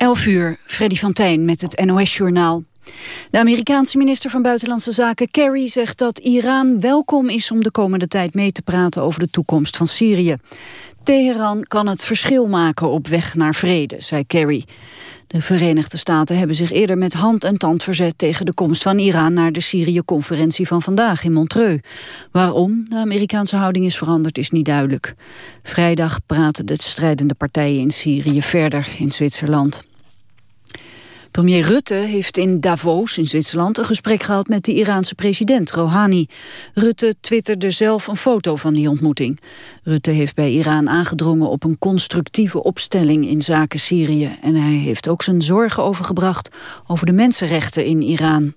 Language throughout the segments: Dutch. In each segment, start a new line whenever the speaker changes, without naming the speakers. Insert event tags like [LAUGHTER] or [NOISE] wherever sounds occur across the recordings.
11 uur, Freddy van Tijn met het NOS-journaal. De Amerikaanse minister van Buitenlandse Zaken Kerry zegt dat Iran welkom is om de komende tijd mee te praten over de toekomst van Syrië. Teheran kan het verschil maken op weg naar vrede, zei Kerry. De Verenigde Staten hebben zich eerder met hand en tand verzet tegen de komst van Iran naar de Syrië-conferentie van vandaag in Montreux. Waarom de Amerikaanse houding is veranderd is niet duidelijk. Vrijdag praten de strijdende partijen in Syrië verder in Zwitserland. Premier Rutte heeft in Davos in Zwitserland een gesprek gehad met de Iraanse president Rouhani. Rutte twitterde zelf een foto van die ontmoeting. Rutte heeft bij Iran aangedrongen op een constructieve opstelling in zaken Syrië. En hij heeft ook zijn zorgen overgebracht over de mensenrechten in Iran.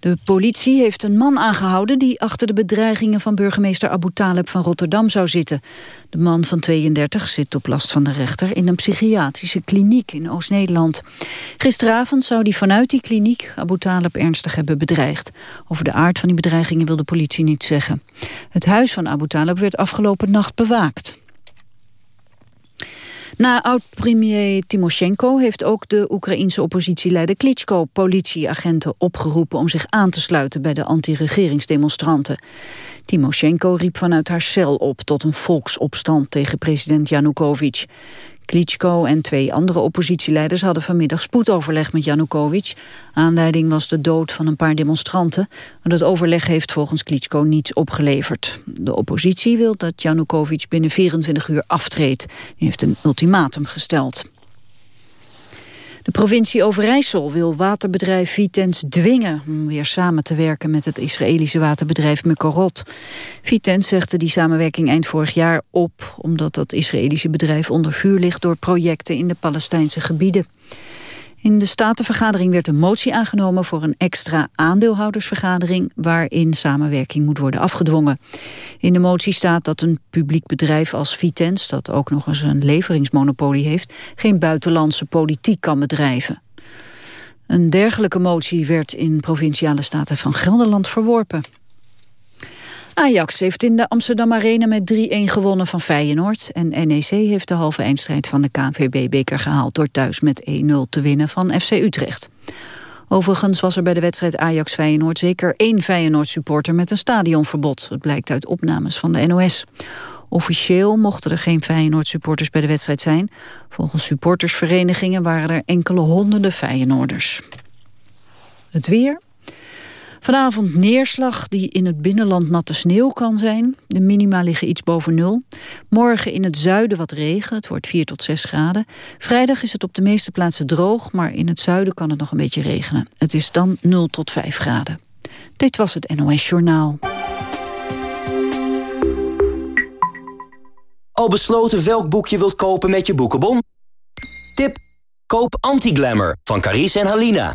De politie heeft een man aangehouden die achter de bedreigingen van burgemeester Abu Taleb van Rotterdam zou zitten. De man van 32 zit op last van de rechter in een psychiatrische kliniek in Oost-Nederland. Gisteravond zou hij vanuit die kliniek Abu Taleb ernstig hebben bedreigd. Over de aard van die bedreigingen wil de politie niet zeggen. Het huis van Abu Taleb werd afgelopen nacht bewaakt. Na oud-premier Timoshenko heeft ook de Oekraïense oppositieleider Klitschko politieagenten opgeroepen om zich aan te sluiten bij de anti-regeringsdemonstranten. Timoshenko riep vanuit haar cel op tot een volksopstand tegen president Yanukovych. Klitschko en twee andere oppositieleiders hadden vanmiddag spoedoverleg met Janukovic. Aanleiding was de dood van een paar demonstranten. Maar dat overleg heeft volgens Klitschko niets opgeleverd. De oppositie wil dat Janukovic binnen 24 uur aftreedt. Hij heeft een ultimatum gesteld. De provincie Overijssel wil waterbedrijf Vitens dwingen om weer samen te werken met het Israëlische waterbedrijf Mekorot. Vitens zegde die samenwerking eind vorig jaar op, omdat dat Israëlische bedrijf onder vuur ligt door projecten in de Palestijnse gebieden. In de Statenvergadering werd een motie aangenomen voor een extra aandeelhoudersvergadering waarin samenwerking moet worden afgedwongen. In de motie staat dat een publiek bedrijf als Vitens, dat ook nog eens een leveringsmonopolie heeft, geen buitenlandse politiek kan bedrijven. Een dergelijke motie werd in Provinciale Staten van Gelderland verworpen. Ajax heeft in de Amsterdam Arena met 3-1 gewonnen van Feyenoord. En NEC heeft de halve eindstrijd van de KNVB-beker gehaald... door thuis met 1-0 te winnen van FC Utrecht. Overigens was er bij de wedstrijd Ajax-Feyenoord zeker één Feyenoord-supporter met een stadionverbod. Het blijkt uit opnames van de NOS. Officieel mochten er geen Feyenoord-supporters bij de wedstrijd zijn. Volgens supportersverenigingen waren er enkele honderden Feyenoorders. Het weer, Vanavond neerslag die in het binnenland natte sneeuw kan zijn. De minima liggen iets boven nul. Morgen in het zuiden wat regen, het wordt 4 tot 6 graden. Vrijdag is het op de meeste plaatsen droog, maar in het zuiden kan het nog een beetje regenen. Het is dan 0 tot 5 graden. Dit was het NOS Journaal.
Al besloten welk boek je wilt kopen met je boekenbon? Tip, koop Anti-Glamour van Carice en Halina.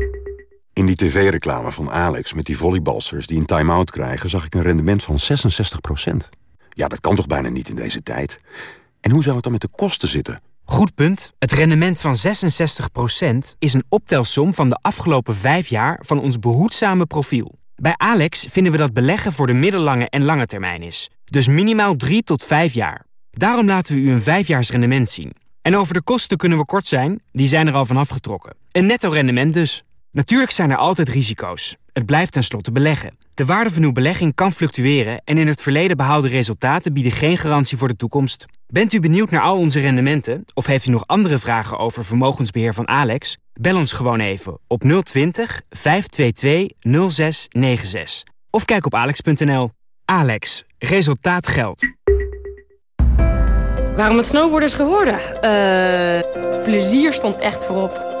In die tv-reclame van Alex met die volleybalsters die een time-out krijgen... zag ik een rendement van 66% Ja, dat kan toch bijna niet in deze tijd? En hoe zou het dan met de kosten zitten?
Goed punt. Het rendement van 66% is een optelsom van de afgelopen vijf jaar van ons behoedzame profiel. Bij Alex vinden we dat beleggen voor de middellange en lange termijn is. Dus minimaal 3 tot 5 jaar. Daarom laten we u een vijfjaars rendement zien. En over de kosten kunnen we kort zijn, die zijn er al van afgetrokken. Een netto rendement dus. Natuurlijk zijn er altijd risico's. Het blijft tenslotte beleggen. De waarde van uw belegging kan fluctueren en in het verleden behaalde resultaten bieden geen garantie voor de toekomst. Bent u benieuwd naar al onze rendementen of heeft u nog andere vragen over vermogensbeheer van Alex? Bel ons gewoon even op 020 522 0696 of kijk op alex.nl. Alex, resultaat geldt.
Waarom het snowboarders geworden? Eh, plezier stond echt voorop.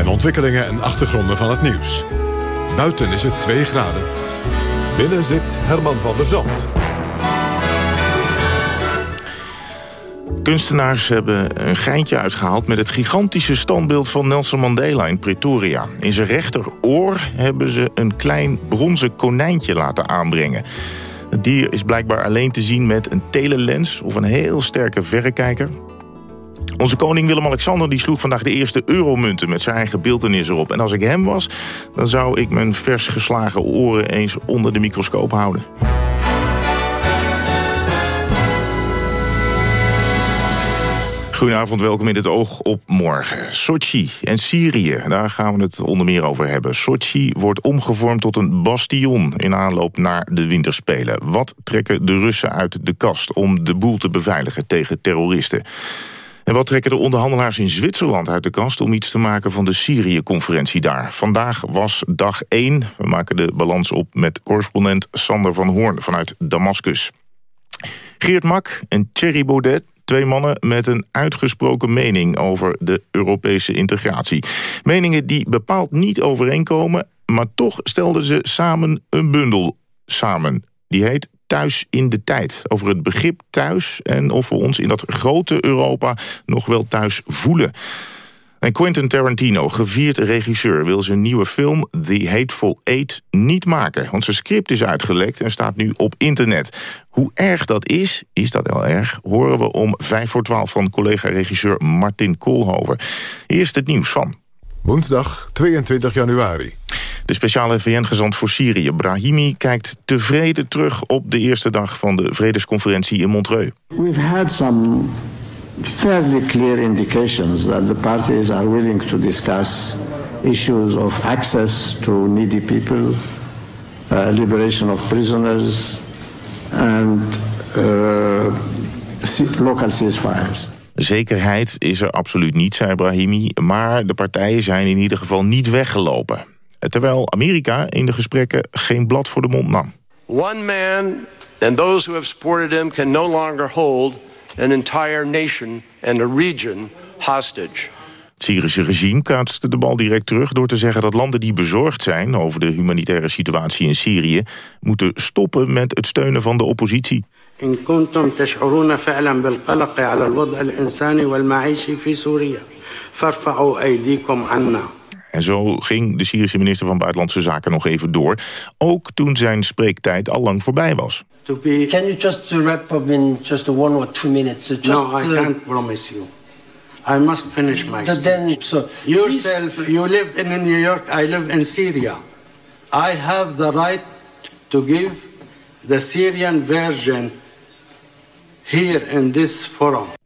en ontwikkelingen en achtergronden van het nieuws. Buiten is het 2 graden. Binnen zit Herman van der Zand.
Kunstenaars hebben een geintje uitgehaald met het gigantische standbeeld van Nelson Mandela in Pretoria. In zijn rechteroor hebben ze een klein bronzen konijntje laten aanbrengen. Het dier is blijkbaar alleen te zien met een telelens of een heel sterke verrekijker. Onze koning Willem-Alexander die sloeg vandaag de eerste euromunten met zijn eigen beeldenis erop. En als ik hem was, dan zou ik mijn vers geslagen oren eens onder de microscoop houden. Goedenavond, welkom in het oog op morgen. Sochi en Syrië, daar gaan we het onder meer over hebben. Sochi wordt omgevormd tot een bastion in aanloop naar de winterspelen. Wat trekken de Russen uit de kast om de boel te beveiligen tegen terroristen? En wat trekken de onderhandelaars in Zwitserland uit de kast... om iets te maken van de Syrië-conferentie daar? Vandaag was dag 1. We maken de balans op met correspondent Sander van Hoorn vanuit Damascus. Geert Mak en Thierry Baudet Twee mannen met een uitgesproken mening over de Europese integratie. Meningen die bepaald niet overeenkomen, maar toch stelden ze samen een bundel samen. Die heet Thuis in de Tijd. Over het begrip thuis en of we ons in dat grote Europa nog wel thuis voelen. En Quentin Tarantino, gevierd regisseur, wil zijn nieuwe film The Hateful Eight niet maken. Want zijn script is uitgelekt en staat nu op internet. Hoe erg dat is, is dat wel erg, horen we om 5 voor 12 van collega-regisseur Martin Koolhover. Eerst het nieuws van.
Woensdag 22 januari.
De speciale VN-gezant voor Syrië, Brahimi, kijkt tevreden terug op de eerste dag van de vredesconferentie in Montreux.
We've had some fairly clear indications that the parties are willing to discuss issues of access to needy people, uh, liberation of prisoners, and uh, local ceasefires.
Zekerheid is er absoluut niet, zei Brahimi, maar de partijen zijn in ieder geval niet weggelopen Terwijl Amerika in de gesprekken geen blad voor de mond nam.
One man and those who have supported him can no longer hold an entire nation and a region hostage.
Het Syrische regime kaatste de bal direct terug door te zeggen dat landen die bezorgd zijn over de humanitaire situatie in Syrië moeten stoppen met het steunen van de oppositie.
إن كنتم تشعرون فعلا بالقلق على الوضع الإنساني والمعيشي في سوريا فارفعوا أيديكم عنا.
en zo ging de Syrische minister van Buitenlandse Zaken nog even door. Ook toen zijn spreektijd al lang voorbij was.
Can you just wrap up in just one or two minutes? Just,
no, I can't promise you. I must finish my speech.
Then, so,
Yourself, you live in New York, I live in Syria. I have the right to give the Syrian version here in this forum.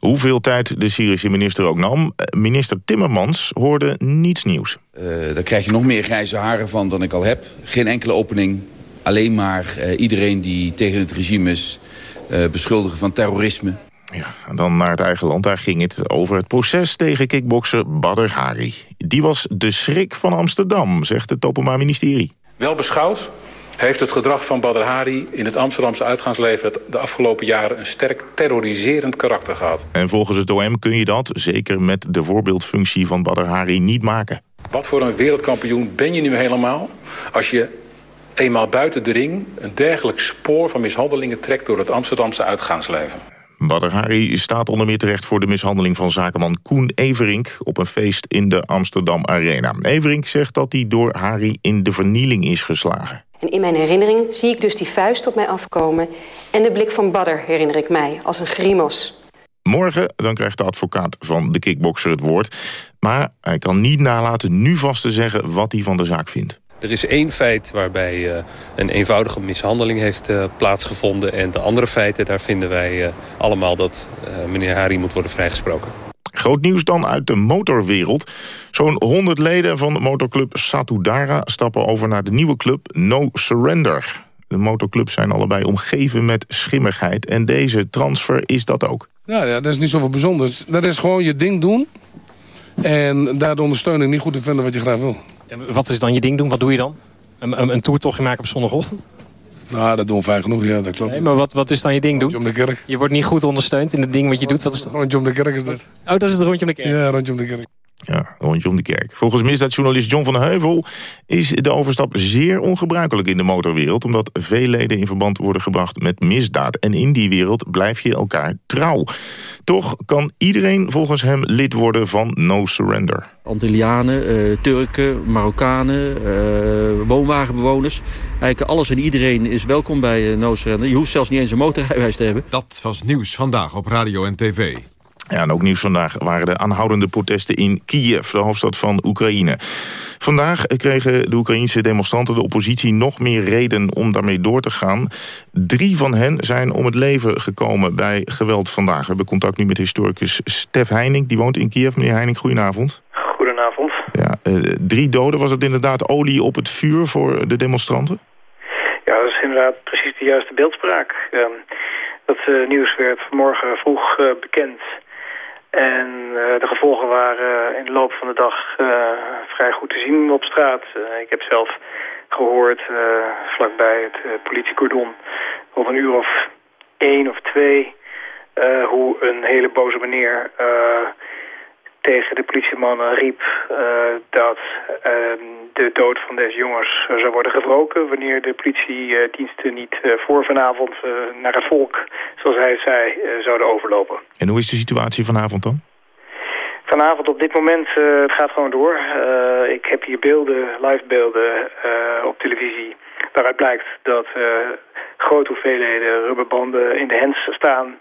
Hoeveel tijd de Syrische minister ook nam, minister Timmermans hoorde niets nieuws.
Uh, daar krijg je nog meer grijze haren van dan ik al heb. Geen enkele opening. Alleen maar uh, iedereen die tegen het regime is uh, beschuldigen van terrorisme.
Ja, en dan naar het eigen land. Daar ging het over het proces tegen kickbokser Badr Hari. Die was de schrik van Amsterdam, zegt het Openbaar Ministerie.
Wel beschouwd heeft het gedrag van Badr Hari in het Amsterdamse uitgaansleven de afgelopen jaren een sterk terroriserend karakter gehad.
En volgens het OM kun je dat, zeker met de voorbeeldfunctie van Badr Hari, niet maken.
Wat voor een wereldkampioen ben je nu helemaal als je eenmaal buiten de ring een dergelijk spoor van mishandelingen trekt door het Amsterdamse uitgaansleven?
Badr Hari staat onder meer terecht voor de mishandeling van zakenman Koen Everink op een feest in de Amsterdam Arena. Everink zegt dat hij door Hari in de vernieling is geslagen.
En in mijn herinnering zie ik dus die vuist op mij afkomen... en de blik van Badder herinner ik mij als een grimas.
Morgen dan krijgt de advocaat van de kickbokser het woord. Maar hij kan niet nalaten nu vast te zeggen wat hij van de zaak vindt.
Er is één feit waarbij uh, een eenvoudige mishandeling heeft uh, plaatsgevonden. En de andere feiten, daar vinden wij uh, allemaal dat meneer Hari moet worden vrijgesproken.
Groot nieuws dan uit de motorwereld. Zo'n 100 leden van de motorclub Satudara stappen over naar de nieuwe club No Surrender. De motorclubs zijn allebei omgeven met schimmigheid. En deze transfer is dat ook.
Ja, ja dat is niet zoveel bijzonders. Dat is gewoon je ding doen. En daar de ondersteuning niet goed te vinden wat je graag wil.
En wat is dan je ding doen? Wat doe je dan? Een, een, een toertochtje maken op zondagochtend?
Nou, dat doen we vaak genoeg, ja, dat klopt.
Nee, maar wat, wat is dan je ding doen?
Rondje om de kerk.
Je wordt niet goed ondersteund in het ding wat je doet? Wat is?
Rondje om de kerk is dat.
Oh, dat is het rondje om de kerk?
Ja, rondje om de kerk.
Ja, rondje om de kerk. Volgens misdaadjournalist John van Heuvel is de overstap zeer ongebruikelijk in de motorwereld, omdat veel leden in verband worden gebracht met misdaad. En in die wereld blijf je elkaar trouw. Toch kan iedereen volgens hem lid worden van No Surrender.
Antillianen, uh, Turken, Marokkanen, uh, woonwagenbewoners. Eigenlijk alles en iedereen is welkom bij uh, No Surrender. Je hoeft zelfs niet eens een motorrijbewijs te hebben.
Dat was nieuws vandaag op radio en tv.
Ja, en ook nieuws vandaag waren de aanhoudende protesten in Kiev, de hoofdstad van Oekraïne. Vandaag kregen de Oekraïnse demonstranten de oppositie nog meer reden om daarmee door te gaan. Drie van hen zijn om het leven gekomen bij geweld vandaag. We hebben contact nu met historicus Stef Heining, die woont in Kiev. Meneer Heining, goedenavond.
Goedenavond.
Ja, uh, drie doden, was het inderdaad olie op het vuur voor de demonstranten?
Ja, dat is inderdaad precies de juiste beeldspraak. Uh, dat uh, nieuws werd vanmorgen vroeg bekend... En uh, de gevolgen waren in de loop van de dag uh, vrij goed te zien op straat. Uh, ik heb zelf gehoord vlakbij het politiecordon om een uur of één of twee... hoe een hele boze meneer tegen de politiemannen riep dat ehm, de dood van deze jongens zou worden gewroken... wanneer de politiediensten niet voor vanavond naar het volk, zoals hij het zei, zouden overlopen.
En hoe is de situatie vanavond dan?
Vanavond op dit moment, uh, het gaat gewoon door. Uh, ik heb hier beelden, live beelden uh, op televisie... waaruit blijkt dat grote hoeveelheden rubberbanden in de hens staan...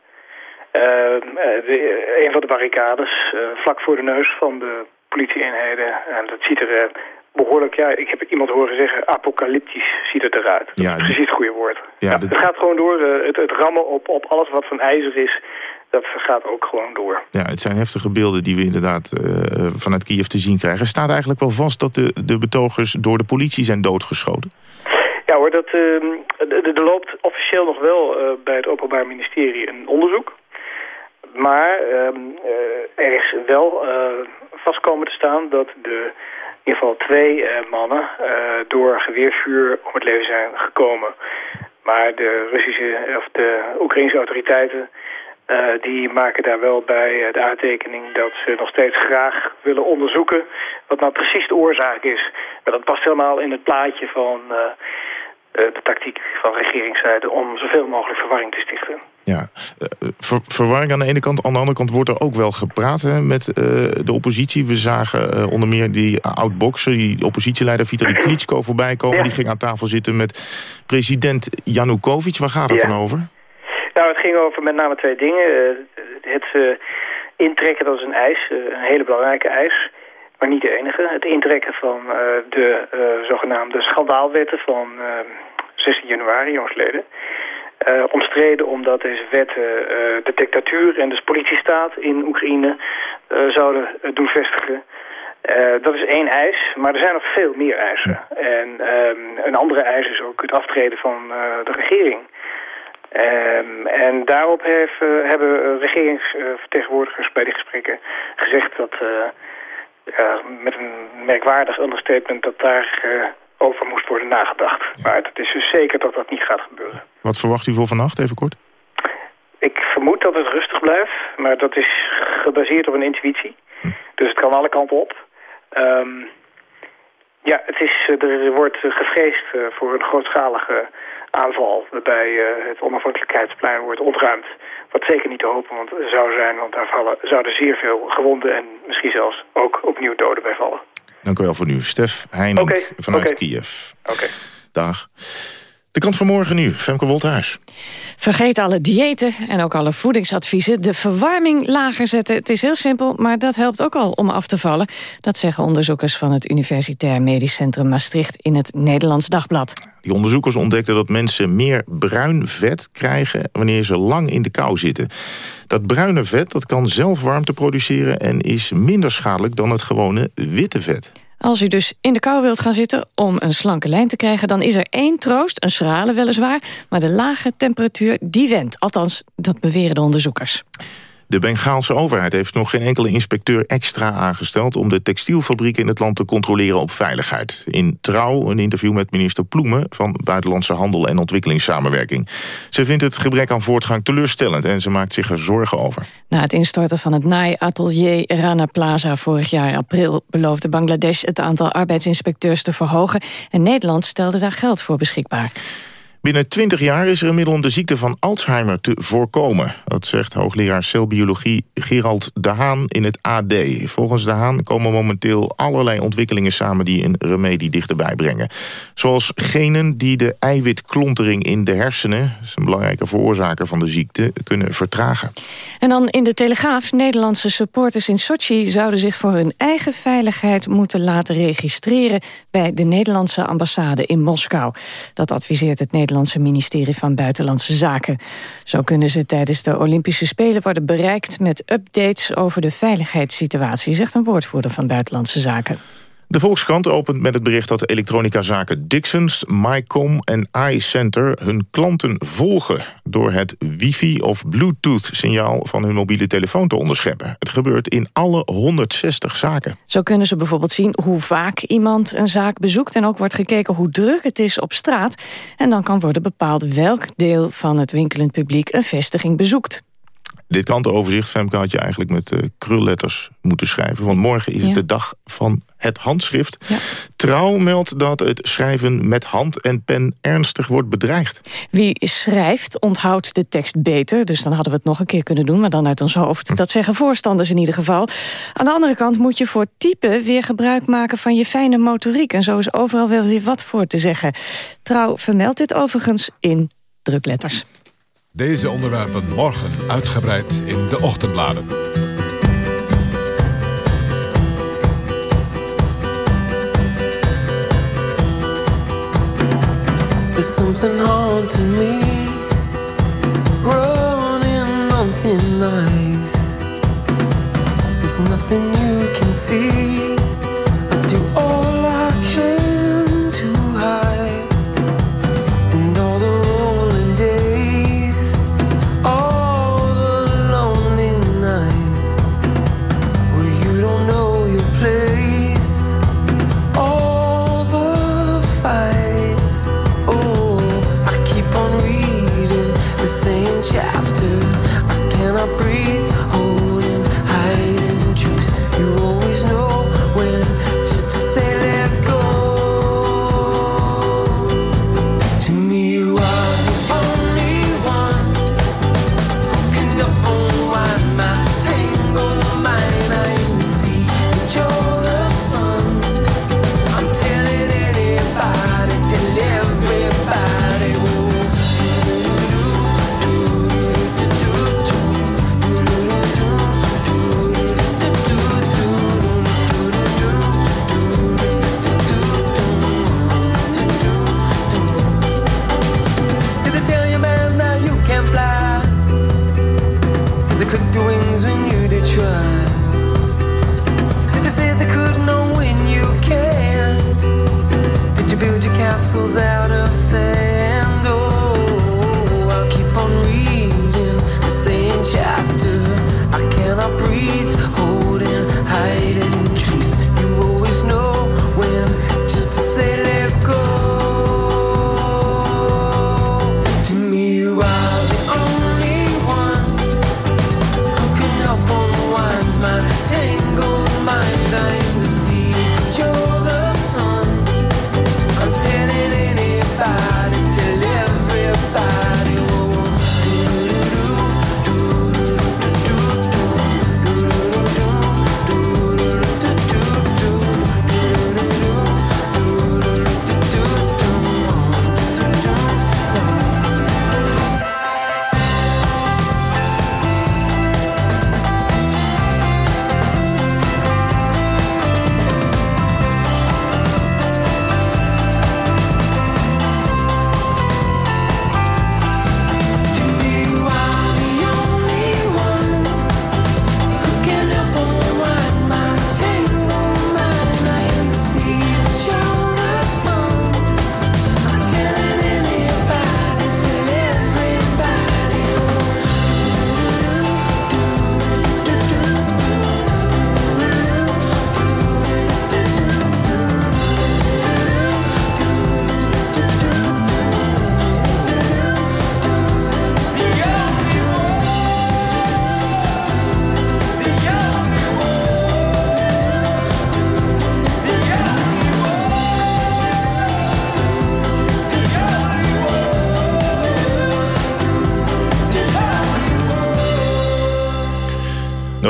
De, een van de barricades, vlak voor de neus van de politieeenheden. En dat ziet er behoorlijk, ja, ik heb iemand horen zeggen, apocalyptisch ziet het eruit. Ja, precies het goede woord. Ja, ja, Het gaat gewoon door, het, het rammen op, op alles wat van ijzer is dat gaat ook gewoon door.
Ja, het zijn heftige beelden die we inderdaad uh, vanuit Kiev te zien krijgen. Staat eigenlijk wel vast dat de, de betogers door de politie zijn doodgeschoten?
Ja hoor, dat, uh, er loopt officieel nog wel bij het Openbaar Ministerie een onderzoek. Maar ehm, er is wel vast komen te staan dat de, in ieder geval twee mannen door geweervuur om het leven zijn gekomen. Maar de Russische of de Oekraïnse autoriteiten die maken daar wel bij de aantekening dat ze nog steeds graag willen onderzoeken wat nou precies de oorzaak is. Maar dat past helemaal in het plaatje van de tactiek van regeringszijde om zoveel mogelijk verwarring te stichten.
Ja, ver verwarring aan de ene kant. Aan de andere kant wordt er ook wel gepraat hè, met de oppositie. We zagen onder meer die oud-bokser, die oppositieleider Vitali Klitschko voorbij komen. Ja. Die ging aan tafel zitten met president Janukovic. Waar gaat het
ja.
dan over?
Nou, het ging over met name twee dingen. Uh, het intrekken, dat is een eis, een hele belangrijke eis. Maar niet de enige. Het intrekken van de zogenaamde schandaalwetten van 16 januari, jongsleden. Omstreden omdat deze wetten de dictatuur en dus politiestaat in Oekraïne zouden doen vestigen. dat is één eis, maar er zijn nog veel meer eisen. En een andere eis is ook het aftreden van de regering. Um, en daarop heeft, hebben regeringsvertegenwoordigers bij die gesprekken gezegd dat, met een merkwaardig understatement, dat daar over moest worden nagedacht. Ja. Maar het is dus zeker dat dat niet gaat gebeuren.
Wat verwacht u voor vannacht, even kort?
Ik vermoed dat het rustig blijft, maar dat is gebaseerd op een intuïtie. Hm. Dus het kan alle kanten op. Um, ja, het is, er wordt gevreesd voor een grootschalige aanval waarbij uh, het onafhankelijkheidsplein wordt ontruimd. Wat zeker niet te hopen want, zou zijn, want daar vallen, zouden zeer veel gewonden en misschien zelfs ook opnieuw doden bij vallen.
Dank u wel voor nu. Stef Heining okay, vanuit okay. Kiev.
Oké.
Dag. De kant van morgen nu, Femke Wolthuis.
Vergeet alle diëten en ook alle voedingsadviezen. De verwarming lager zetten. Het is heel simpel, maar dat helpt ook al om af te vallen. Dat zeggen onderzoekers van het Universitair Medisch Centrum Maastricht... in het Nederlands Dagblad.
Die onderzoekers ontdekten dat mensen meer bruin vet krijgen... wanneer ze lang in de kou zitten. Dat bruine vet dat kan zelf warmte produceren... en is minder schadelijk dan het gewone witte vet.
Als u dus in de kou wilt gaan zitten om een slanke lijn te krijgen... dan is er één troost, een schrale weliswaar... maar de lage temperatuur die wendt. Althans, dat beweren de onderzoekers.
De Bengaalse overheid heeft nog geen enkele inspecteur extra aangesteld... om de textielfabrieken in het land te controleren op veiligheid. In Trouw een interview met minister Ploemen... van Buitenlandse Handel en Ontwikkelingssamenwerking. Ze vindt het gebrek aan voortgang teleurstellend... en ze maakt zich er zorgen over.
Na het instorten van het naaiatelier Rana Plaza vorig jaar april... beloofde Bangladesh het aantal arbeidsinspecteurs te verhogen... en Nederland stelde daar geld voor beschikbaar.
Binnen 20 jaar is er een middel om de ziekte van Alzheimer te voorkomen. Dat zegt hoogleraar celbiologie Gerald De Haan in het AD. Volgens De Haan komen momenteel allerlei ontwikkelingen samen... die een remedie dichterbij brengen. Zoals genen die de eiwitklontering in de hersenen... een belangrijke veroorzaker van de ziekte, kunnen vertragen.
En dan in de Telegraaf. Nederlandse supporters in Sochi zouden zich voor hun eigen veiligheid moeten laten registreren... bij de Nederlandse ambassade in Moskou. Dat adviseert het Nederlandse Nederlandse ministerie van Buitenlandse Zaken. Zo kunnen ze tijdens de Olympische Spelen worden bereikt met updates over de veiligheidssituatie, zegt een woordvoerder van Buitenlandse Zaken.
De Volkskrant opent met het bericht dat elektronica-zaken Dixons, MyCom en iCenter hun klanten volgen door het wifi- of bluetooth-signaal van hun mobiele telefoon te onderscheppen. Het gebeurt in alle 160 zaken.
Zo kunnen ze bijvoorbeeld zien hoe vaak iemand een zaak bezoekt en ook wordt gekeken hoe druk het is op straat. En dan kan worden bepaald welk deel van het winkelend publiek een vestiging bezoekt.
Dit krantenoverzicht, Femke, had je eigenlijk met uh, krulletters moeten schrijven. Want morgen is het de dag van het handschrift. Ja. Trouw meldt dat het schrijven met hand en pen ernstig wordt bedreigd.
Wie schrijft onthoudt de tekst beter. Dus dan hadden we het nog een keer kunnen doen, maar dan uit ons hoofd. Hm. Dat zeggen voorstanders in ieder geval. Aan de andere kant moet je voor typen weer gebruik maken van je fijne motoriek. En zo is overal wel weer wat voor te zeggen. Trouw vermeldt dit overigens in drukletters.
Deze onderwerpen morgen uitgebreid in de ochtendbladen.
There's something haunting me. Running on thin ice. There's nothing you can see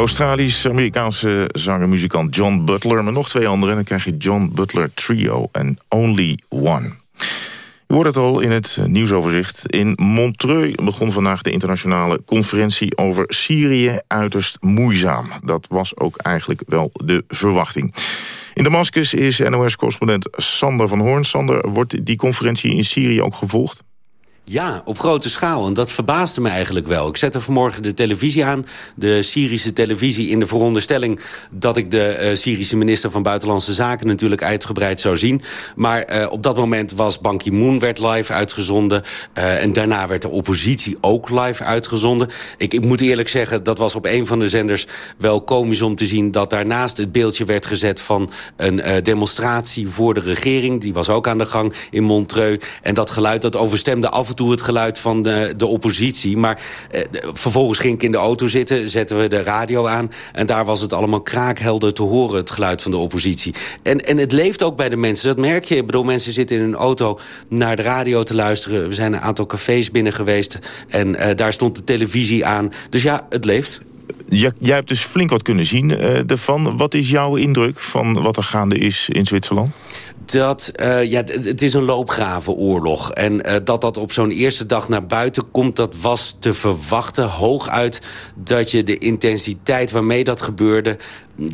Australisch-Amerikaanse zanger-muzikant John Butler... maar nog twee anderen, dan krijg je John Butler Trio en Only One. Je hoort het al in het nieuwsoverzicht. In Montreux begon vandaag de internationale conferentie over Syrië uiterst moeizaam. Dat was ook eigenlijk wel de verwachting. In Damascus is NOS-correspondent Sander van Hoorn. Sander, wordt die conferentie in Syrië ook gevolgd?
Ja, op grote schaal. En dat verbaasde me eigenlijk wel. Ik zette vanmorgen de televisie aan, de Syrische televisie... in de veronderstelling dat ik de uh, Syrische minister van Buitenlandse Zaken... natuurlijk uitgebreid zou zien. Maar uh, op dat moment was Ban Ki-moon werd live uitgezonden. Uh, en daarna werd de oppositie ook live uitgezonden. Ik, ik moet eerlijk zeggen, dat was op een van de zenders wel komisch om te zien... dat daarnaast het beeldje werd gezet van een demonstratie voor de regering. Die was ook aan de gang in Montreux. En dat geluid dat overstemde af en toe het geluid van de, de oppositie. Maar eh, vervolgens ging ik in de auto zitten, zetten we de radio aan... en daar was het allemaal kraakhelder te horen, het geluid van de oppositie. En, en het leeft ook bij de mensen, dat merk je. Ik bedoel, mensen zitten in hun auto naar de radio te luisteren. We zijn een aantal cafés binnen geweest en uh, daar stond de televisie aan. Dus ja, het leeft.
Jij hebt dus flink wat kunnen zien uh, ervan. Wat is jouw indruk van wat er gaande is in Zwitserland?
Dat uh, ja, het is een loopgravenoorlog. En uh, dat dat op zo'n eerste dag naar buiten komt, dat was te verwachten. Hooguit dat je de intensiteit waarmee dat gebeurde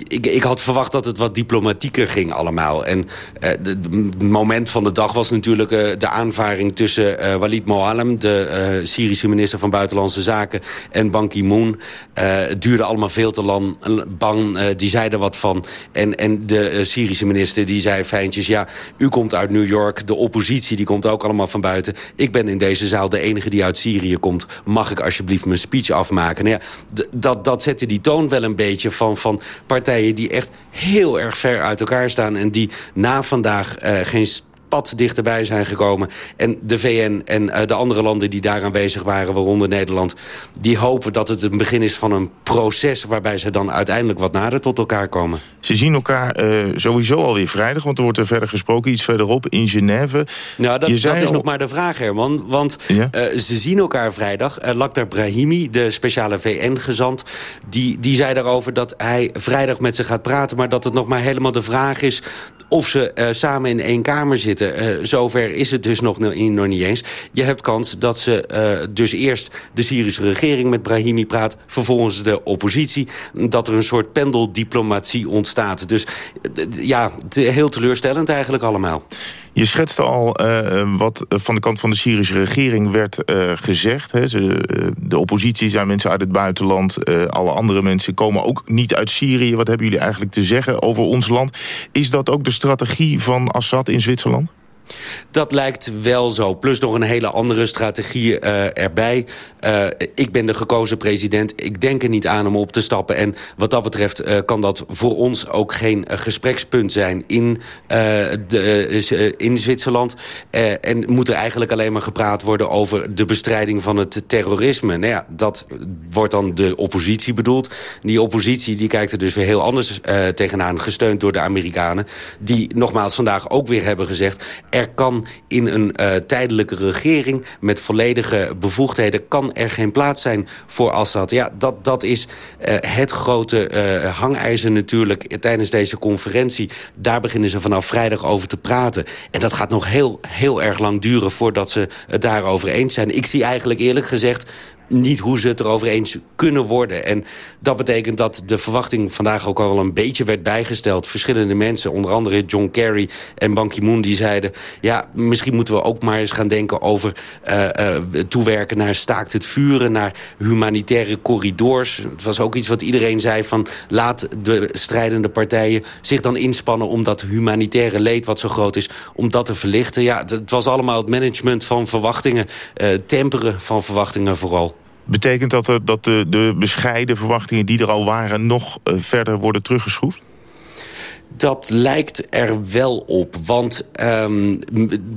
ik, ik had verwacht dat het wat diplomatieker ging allemaal. En uh, het moment van de dag was natuurlijk uh, de aanvaring tussen uh, Walid Moallem... de Syrische minister van Buitenlandse Zaken, en Ban Ki-moon. het duurde allemaal veel te lang. Ban, die zei er wat van. En, en de Syrische minister die zei fijntjes... ja, u komt uit New York, de oppositie die komt ook allemaal van buiten. Ik ben in deze zaal de enige die uit Syrië komt. Mag ik alsjeblieft mijn speech afmaken? Nou ja, dat, dat zette die toon wel een beetje van... van partijen die echt heel erg ver uit elkaar staan... en die na vandaag uh, geen pad dichterbij zijn gekomen. En de VN en uh, de andere landen die daar aanwezig waren, waaronder Nederland... die hopen dat het een begin is van een proces... waarbij ze dan uiteindelijk wat nader tot elkaar komen.
Ze zien elkaar uh, sowieso alweer vrijdag, want er wordt er verder gesproken... iets verderop in Genève.
Nou, dat, dat is al... nog maar de vraag, Herman. Want ja? uh, ze zien elkaar vrijdag. Lakhdar Brahimi, de speciale VN-gezant... Die, die zei daarover dat hij vrijdag met ze gaat praten... maar dat het nog maar helemaal de vraag is of ze uh, samen in één kamer zitten. Uh, zover is het dus nog, nog niet eens. Je hebt kans dat ze uh, dus eerst de Syrische regering met Brahimi praat... vervolgens de oppositie, dat er een soort pendeldiplomatie ontstaat. Dus ja, heel teleurstellend eigenlijk allemaal.
Je schetste al uh, wat van de kant van de Syrische regering werd gezegd. Hè. Ze, de oppositie zijn mensen uit het buitenland. alle andere mensen komen ook niet uit Syrië. Wat hebben jullie eigenlijk te zeggen over ons land? Is dat ook de strategie van Assad in Zwitserland?
Dat lijkt wel zo. Plus nog een hele andere strategie uh, erbij. Uh, ik ben de gekozen president. Ik denk er niet aan om op te stappen. En wat dat betreft uh, kan dat voor ons ook geen gesprekspunt zijn in, de, in Zwitserland. en moet er eigenlijk alleen maar gepraat worden over de bestrijding van het terrorisme. Nou ja, dat wordt dan de oppositie bedoeld. Die oppositie die kijkt er dus weer heel anders tegenaan. Gesteund door de Amerikanen. Die nogmaals vandaag ook weer hebben gezegd er kan in een uh, tijdelijke regering met volledige bevoegdheden... kan er geen plaats zijn voor Assad. Ja, dat, dat is uh, het grote uh, hangijzer natuurlijk tijdens deze conferentie. Daar beginnen ze vanaf vrijdag over te praten. En dat gaat nog heel, heel erg lang duren voordat ze het daarover eens zijn. Ik zie eigenlijk eerlijk gezegd niet hoe ze het erover eens kunnen worden. En dat betekent dat de verwachting vandaag ook al een beetje werd bijgesteld. Verschillende mensen, onder andere John Kerry en Ban Ki-moon... die zeiden, ja, misschien moeten we ook maar eens gaan denken over... Uh, uh, toewerken naar staakt het vuren, naar humanitaire corridors. Het was ook iets wat iedereen zei van... laat de strijdende partijen zich dan inspannen om dat humanitaire leed... wat zo groot is, om dat te verlichten. Ja, het was allemaal het management van verwachtingen. Uh, temperen van verwachtingen vooral.
Betekent dat eh, dat de, de bescheiden verwachtingen die er al waren... nog uh, verder worden teruggeschroefd?
Dat lijkt er wel op. Want um,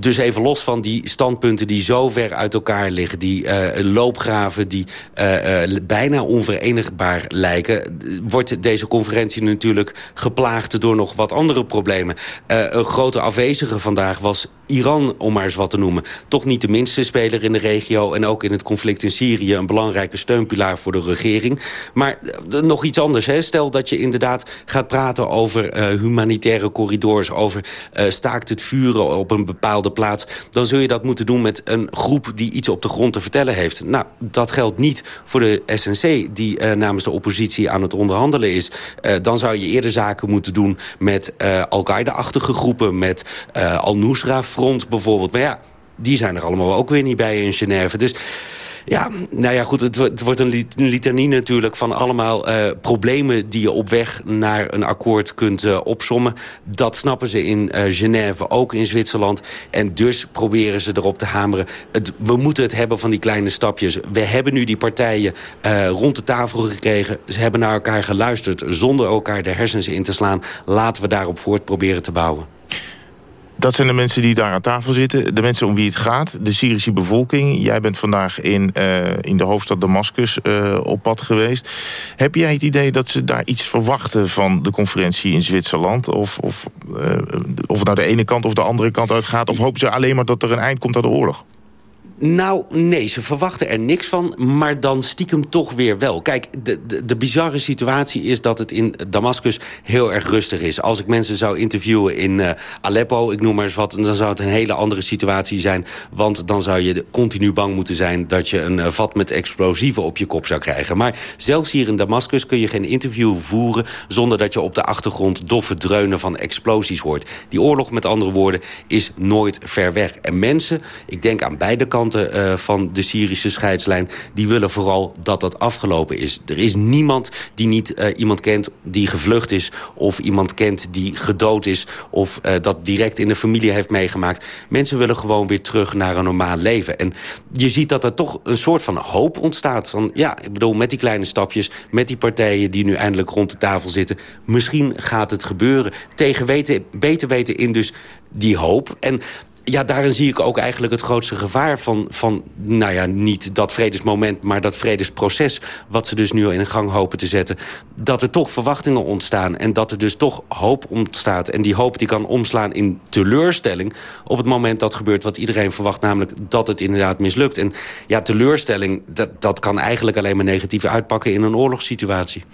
dus even los van die standpunten die zo ver uit elkaar liggen... die uh, loopgraven die uh, uh, bijna onverenigbaar lijken... wordt deze conferentie natuurlijk geplaagd door nog wat andere problemen. een grote afwezige vandaag was Iran, om maar eens wat te noemen. Toch niet de minste speler in de regio... en ook in het conflict in Syrië een belangrijke steunpilaar voor de regering. Maar nog iets anders. Hè? Stel dat je inderdaad gaat praten over humanitaire corridors... over uh, staakt het vuren op een bepaalde plaats... dan zul je dat moeten doen met een groep die iets op de grond te vertellen heeft. Nou, dat geldt niet voor de SNC die uh, namens de oppositie aan het onderhandelen is. Uh, dan zou je eerder zaken moeten doen met Al-Qaeda-achtige groepen... met Al-Nusra-front bijvoorbeeld. Maar ja, die zijn er allemaal ook weer niet bij in Genève. Dus ja, nou ja, goed, het, het wordt een litanie natuurlijk van allemaal uh, problemen... die je op weg naar een akkoord kunt uh, opsommen. Dat snappen ze in uh, Genève, ook in Zwitserland. En dus proberen ze erop te hameren. We moeten het hebben van die kleine stapjes. We hebben nu die partijen rond de tafel gekregen. Ze hebben naar elkaar geluisterd zonder elkaar de hersens in te slaan. Laten we daarop voort proberen te bouwen.
Dat zijn de mensen die daar aan tafel zitten. De mensen om wie het gaat. De Syrische bevolking. Jij bent vandaag in, uh, in de hoofdstad Damascus uh, op pad geweest. Heb jij het idee dat ze daar iets verwachten van de conferentie in Zwitserland? Of, of, uh, of het nou de ene kant of de andere kant uitgaat? Of hopen ze alleen maar dat er een eind komt aan de oorlog?
Nou, nee, ze verwachten er niks van, maar dan stiekem toch weer wel. Kijk, de, de, de bizarre situatie is dat het in Damascus heel erg rustig is. Als ik mensen zou interviewen in uh, Aleppo, ik noem maar eens wat... dan zou het een hele andere situatie zijn. Want dan zou je continu bang moeten zijn... dat je een uh, vat met explosieven op je kop zou krijgen. Maar zelfs hier in Damascus kun je geen interview voeren... zonder dat je op de achtergrond doffe dreunen van explosies hoort. Die oorlog, met andere woorden, is nooit ver weg. En mensen, ik denk aan beide kanten uh, van de Syrische scheidslijn... die willen vooral dat dat afgelopen is. Er is niemand die niet uh, iemand kent die gevlucht is... of iemand kent die gedood is... of uh, dat direct in de familie heeft meegemaakt. Mensen willen gewoon weer terug naar een normaal leven. En je ziet dat er toch een soort van hoop ontstaat. Van, ja, ik bedoel, met die kleine stapjes... met die partijen die nu eindelijk rond de tafel zitten... misschien gaat het gebeuren. Tegen weten, beter weten in dus die hoop. En ja, daarin zie ik ook eigenlijk het grootste gevaar van, van... nou ja, niet dat vredesmoment, maar dat vredesproces... wat ze dus nu in gang hopen te zetten. Dat er toch verwachtingen ontstaan en dat er dus toch hoop ontstaat. En die hoop die kan omslaan in teleurstelling... op het moment dat gebeurt wat iedereen verwacht... namelijk dat het inderdaad mislukt. En ja, teleurstelling, dat, dat kan eigenlijk alleen maar negatief uitpakken... in een oorlogssituatie.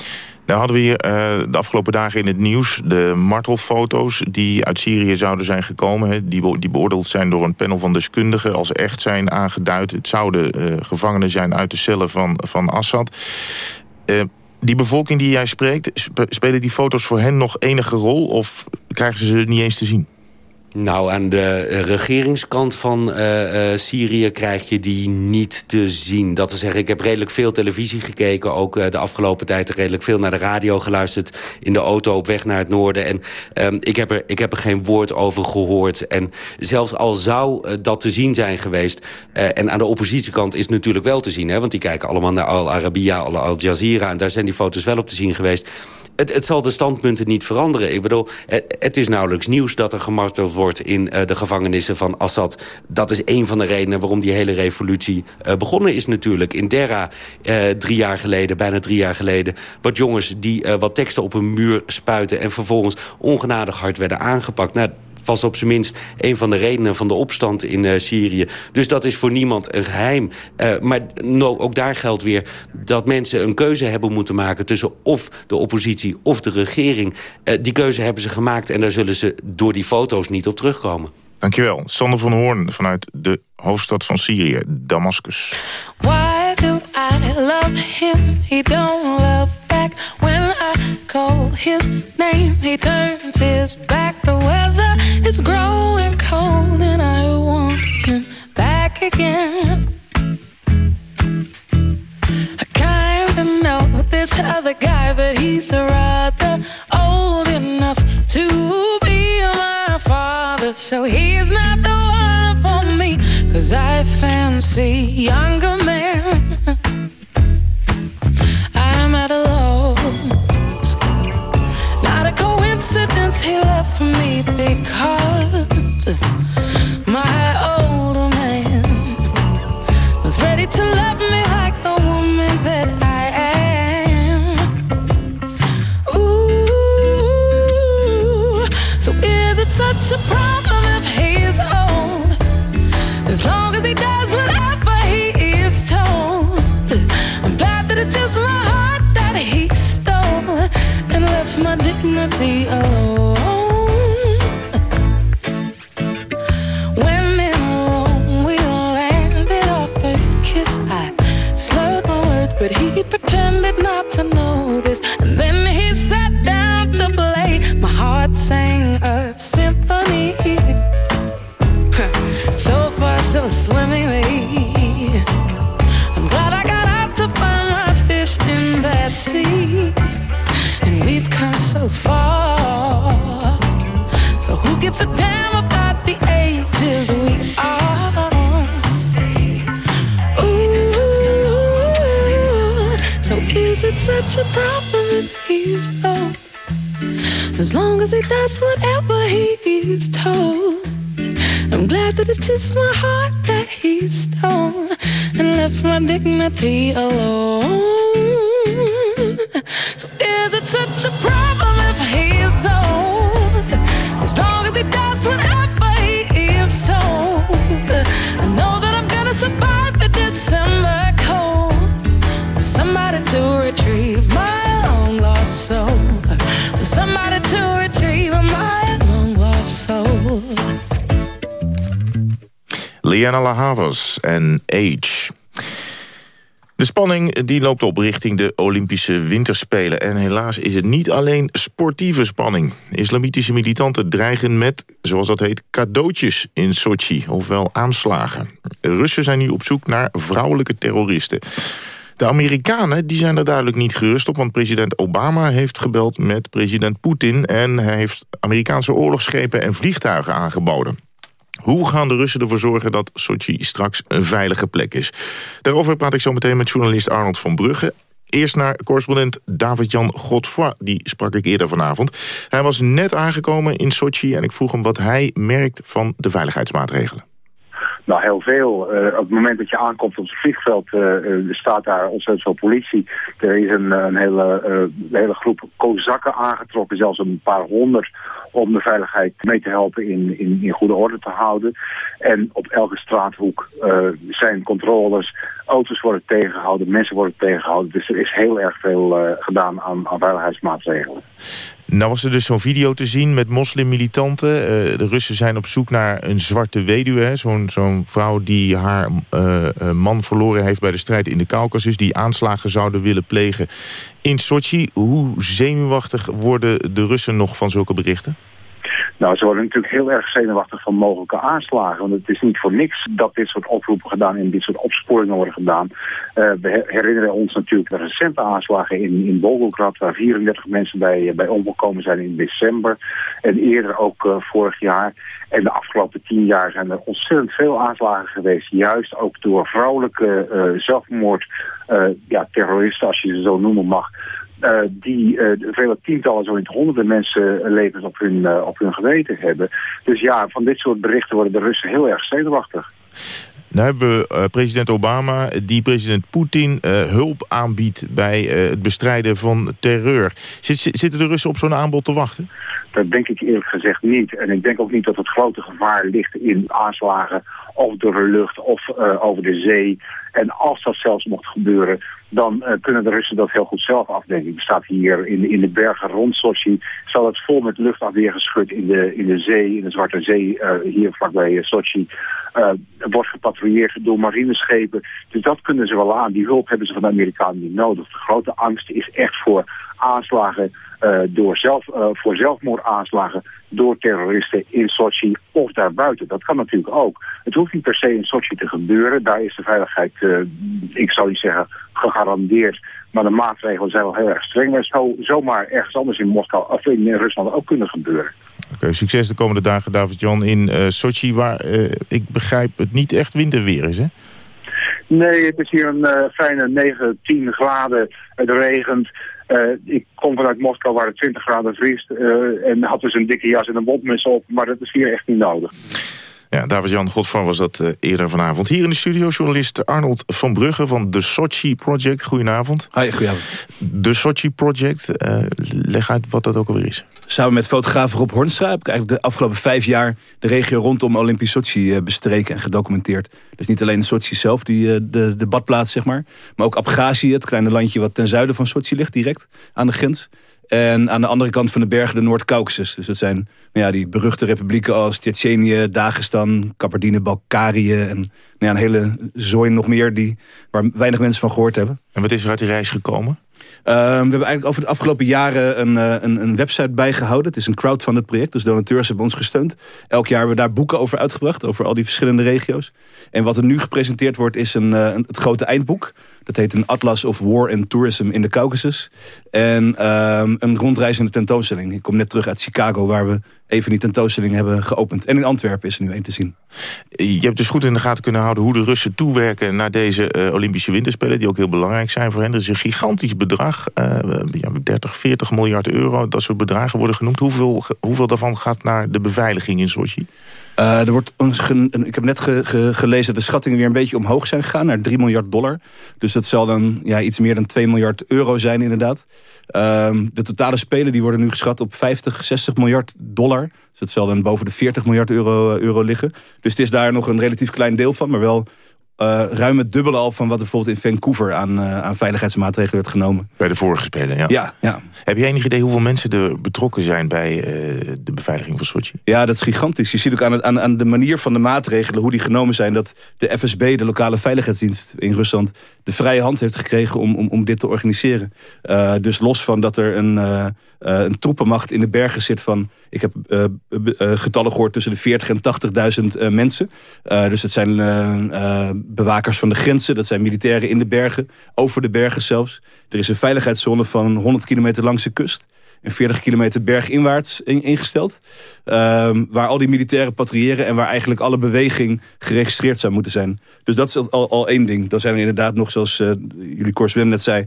Nou hadden we hier uh, de afgelopen dagen in het nieuws de martelfoto's die uit Syrië zouden zijn gekomen. Die, die beoordeeld zijn door een panel van deskundigen als echt zijn aangeduid. Het zouden uh, gevangenen zijn uit de cellen van, van Assad. Uh, die bevolking die jij spreekt, spelen die foto's voor hen nog enige rol of krijgen ze ze niet eens te zien?
Nou, aan de regeringskant van uh, Syrië krijg je die niet te zien. Dat wil zeggen, ik heb redelijk veel televisie gekeken. Ook uh, de afgelopen tijd redelijk veel naar de radio geluisterd. In de auto op weg naar het noorden. En um, ik, heb er, ik heb er geen woord over gehoord. En zelfs al zou dat te zien zijn geweest... en aan de oppositiekant is het natuurlijk wel te zien. Hè, want die kijken allemaal naar Al Arabiya, Al Jazeera... en daar zijn die foto's wel op te zien geweest het, het zal de standpunten niet veranderen. Ik bedoel, het, is nauwelijks nieuws dat er gemarteld wordt... in uh, de gevangenissen van Assad. Dat is een van de redenen waarom die hele revolutie uh, begonnen is natuurlijk. In Derra, uh, drie jaar geleden, bijna drie jaar geleden... wat jongens die wat teksten op een muur spuiten... en vervolgens ongenadig hard werden aangepakt. Nou, was op zijn minst een van de redenen van de opstand in uh, Syrië. Dus dat is voor niemand een geheim. Uh, maar no, ook daar geldt weer dat mensen een keuze hebben moeten maken... tussen of de oppositie of de regering. Uh, die keuze hebben ze gemaakt en daar zullen ze door die foto's niet op terugkomen.
Dankjewel. Sander van Hoorn vanuit de hoofdstad van Syrië, Damascus.
Why do I love him? He don't love back when I call his name. He turns his back. The weather is growing cold and I want him back again. I kinda know this other guy, but he's rather old enough to be my father. So he's not the one for me, cause I fancy younger men. heart. A problem if he's old? As long as he does whatever he is told. I'm glad that it's just my heart that he stole and left my dignity alone. So
Liana La Havas en Age. De spanning die loopt op richting de Olympische Winterspelen. En helaas is het niet alleen sportieve spanning. Islamitische militanten dreigen met, zoals dat heet, cadeautjes in Sochi. Ofwel aanslagen. Russen zijn nu op zoek naar vrouwelijke terroristen. De Amerikanen die zijn er duidelijk niet gerust op... want president Obama heeft gebeld met president Poetin... en hij heeft Amerikaanse oorlogsschepen en vliegtuigen aangeboden. Hoe gaan de Russen ervoor zorgen dat Sochi straks een veilige plek is? Daarover praat ik zo meteen met journalist Arnold van Brugge. Eerst naar correspondent David-Jan Godfroy, die sprak ik eerder vanavond. Hij was net aangekomen in Sochi en ik vroeg hem wat hij merkt van de veiligheidsmaatregelen.
Nou, heel veel. Eh, op het moment dat je aankomt op het vliegveld eh, staat daar ontzettend veel politie. Er is een, een hele, uh, hele groep kozakken aangetrokken, zelfs een paar honderd, om de veiligheid mee te helpen in, in, in goede orde te houden. En op elke straathoek zijn controles, auto's worden tegengehouden, mensen worden tegengehouden. Dus er is heel erg veel gedaan aan, aan veiligheidsmaatregelen.
Nou was er dus zo'n video te zien met moslimmilitanten. Uh, de Russen zijn op zoek naar een zwarte weduwe. Zo'n zo'n vrouw die haar uh, man verloren heeft bij de strijd in de Caucasus. Die aanslagen zouden willen plegen in Sochi. Hoe zenuwachtig worden de Russen nog van zulke berichten?
Nou, ze worden natuurlijk heel erg zenuwachtig van mogelijke aanslagen. Want het is niet voor niks dat dit soort oproepen gedaan en dit soort opsporingen worden gedaan. Uh, we herinneren ons natuurlijk de recente aanslagen in, in waar 34 mensen bij, bij omgekomen zijn in december. En eerder ook uh, vorig jaar. En de afgelopen tien jaar zijn er ontzettend veel aanslagen geweest. Juist ook door vrouwelijke uh, zelfmoord, ja, terroristen, als je ze zo noemen mag. Uh, die uh, vele tientallen, zo niet honderden mensen levens op hun, uh, op hun geweten hebben. Dus ja, van dit soort berichten worden de Russen heel erg zenuwachtig.
Nou hebben we president Obama die president Poetin hulp aanbiedt bij het bestrijden van terreur. Zit, zitten de Russen op zo'n aanbod te wachten?
Dat denk ik eerlijk gezegd niet. En ik denk ook niet dat het grote gevaar ligt in aanslagen of door de lucht of uh, over de zee. En als dat zelfs mocht gebeuren, dan uh, kunnen de Russen dat heel goed zelf afdenken. Er staat hier in, in de bergen rond Sochi, zal het vol met luchtafweergeschut in de, in de zee, in de Zwarte Zee, uh, hier vlakbij Sochi, wordt gepatrouilleerd door marineschepen. Dus dat kunnen ze wel aan. Die hulp hebben ze van de Amerikanen niet nodig. De grote angst is echt voor aanslagen uh, door zelf, uh, voor zelfmoordaanslagen door terroristen in Sochi of daarbuiten. Dat kan natuurlijk ook. Het hoeft niet per se in Sochi te gebeuren. Daar is de veiligheid, uh, ik zou niet zeggen, gegarandeerd. Maar de maatregelen zijn wel heel erg streng. Maar het zou zomaar ergens anders in Moskou of in Rusland ook kunnen gebeuren.
Oké, okay, succes de komende dagen, David-Jan, in Sochi... waar ik begrijp het niet echt winterweer is, hè?
Nee, het is hier een uh, fijne 9, 10 graden. Het regent. Ik kom vanuit Moskou waar het 20 graden vriest en had dus een dikke jas en een bondmuts op, maar dat is hier echt niet nodig.
Ja, David-Jan Godfran was dat uh, eerder vanavond. Hier in de studio journalist Arnold van Brugge van The Sochi Project. Goedenavond.
Hoi, goedenavond.
The Sochi Project, uh, leg uit wat dat ook alweer is.
Samen met fotograaf Rob Hornstra heb ik eigenlijk de afgelopen vijf jaar... de regio rondom Olympisch Sochi uh, bestreken en gedocumenteerd. Dus niet alleen de Sochi zelf, die, de, de badplaats zeg maar... maar ook Abhazie, het kleine landje wat ten zuiden van Sochi ligt, direct aan de grens... En aan de andere kant van de bergen de Noord-Caucasus. Dus dat zijn nou ja, die beruchte republieken als Tsjetsjenië, Dagestan, Kabardine-Balkarië... en nou ja, een hele zooi nog meer die, waar weinig mensen van gehoord hebben.
En wat is er uit die reis gekomen?
Uh, we hebben eigenlijk over de afgelopen jaren een, uh, een, een, website bijgehouden. Het is een crowdfunded project, dus donateurs hebben ons gesteund. Elk jaar hebben we daar boeken over uitgebracht, over al die verschillende regio's. En wat er nu gepresenteerd wordt is een, een het grote eindboek. Dat heet een Atlas of War and Tourism in de Caucasus. En um, een rondreizende tentoonstelling. Ik kom net terug uit Chicago, waar we even die tentoonstelling hebben geopend. En in Antwerpen is er nu één te zien.
Je hebt dus goed in de gaten kunnen houden hoe de Russen toewerken... naar deze uh, Olympische Winterspelen, die ook heel belangrijk zijn voor hen. Dat is een gigantisch bedrag, uh, ja, 30, 40 miljard euro. Dat soort bedragen worden genoemd. Hoeveel, hoeveel daarvan gaat naar de beveiliging in Sochi?
Uh, er wordt een, ik heb net ge, ge, gelezen dat de schattingen weer een beetje omhoog zijn gegaan... naar 3 miljard dollar. Dus dat zal dan ja, iets meer dan 2 miljard euro zijn inderdaad. Um, de totale spelen die worden nu geschat op 50, 60 miljard dollar. Dus dat zal dan boven de 40 miljard euro, euro liggen. Dus het is daar nog een relatief klein deel van... maar wel uh, ruim het dubbele al van wat er bijvoorbeeld in Vancouver aan, uh, aan veiligheidsmaatregelen werd genomen.
Bij de vorige Spelen, ja.
Ja, ja.
Heb je enig idee hoeveel mensen er betrokken zijn bij uh, de beveiliging van Sochi?
Ja, dat is gigantisch. Je ziet ook aan, het, aan, aan de manier van de maatregelen, hoe die genomen zijn, dat de FSB, de lokale veiligheidsdienst in Rusland, de vrije hand heeft gekregen om, om, om dit te organiseren. dus los van dat er een, een troepenmacht in de bergen zit van, ik heb getallen gehoord tussen de 40 en 80.000 mensen. dus het zijn bewakers van de grenzen. Dat zijn militairen in de bergen, over de bergen zelfs. Er is een veiligheidszone van 100 kilometer langs de kust. En 40 kilometer berginwaarts ingesteld. Um, waar al die militairen patrouilleren en waar eigenlijk alle beweging geregistreerd zou moeten zijn. Dus dat is al, al één ding. Dan zijn er inderdaad nog, zoals uh, jullie correspondent net zei...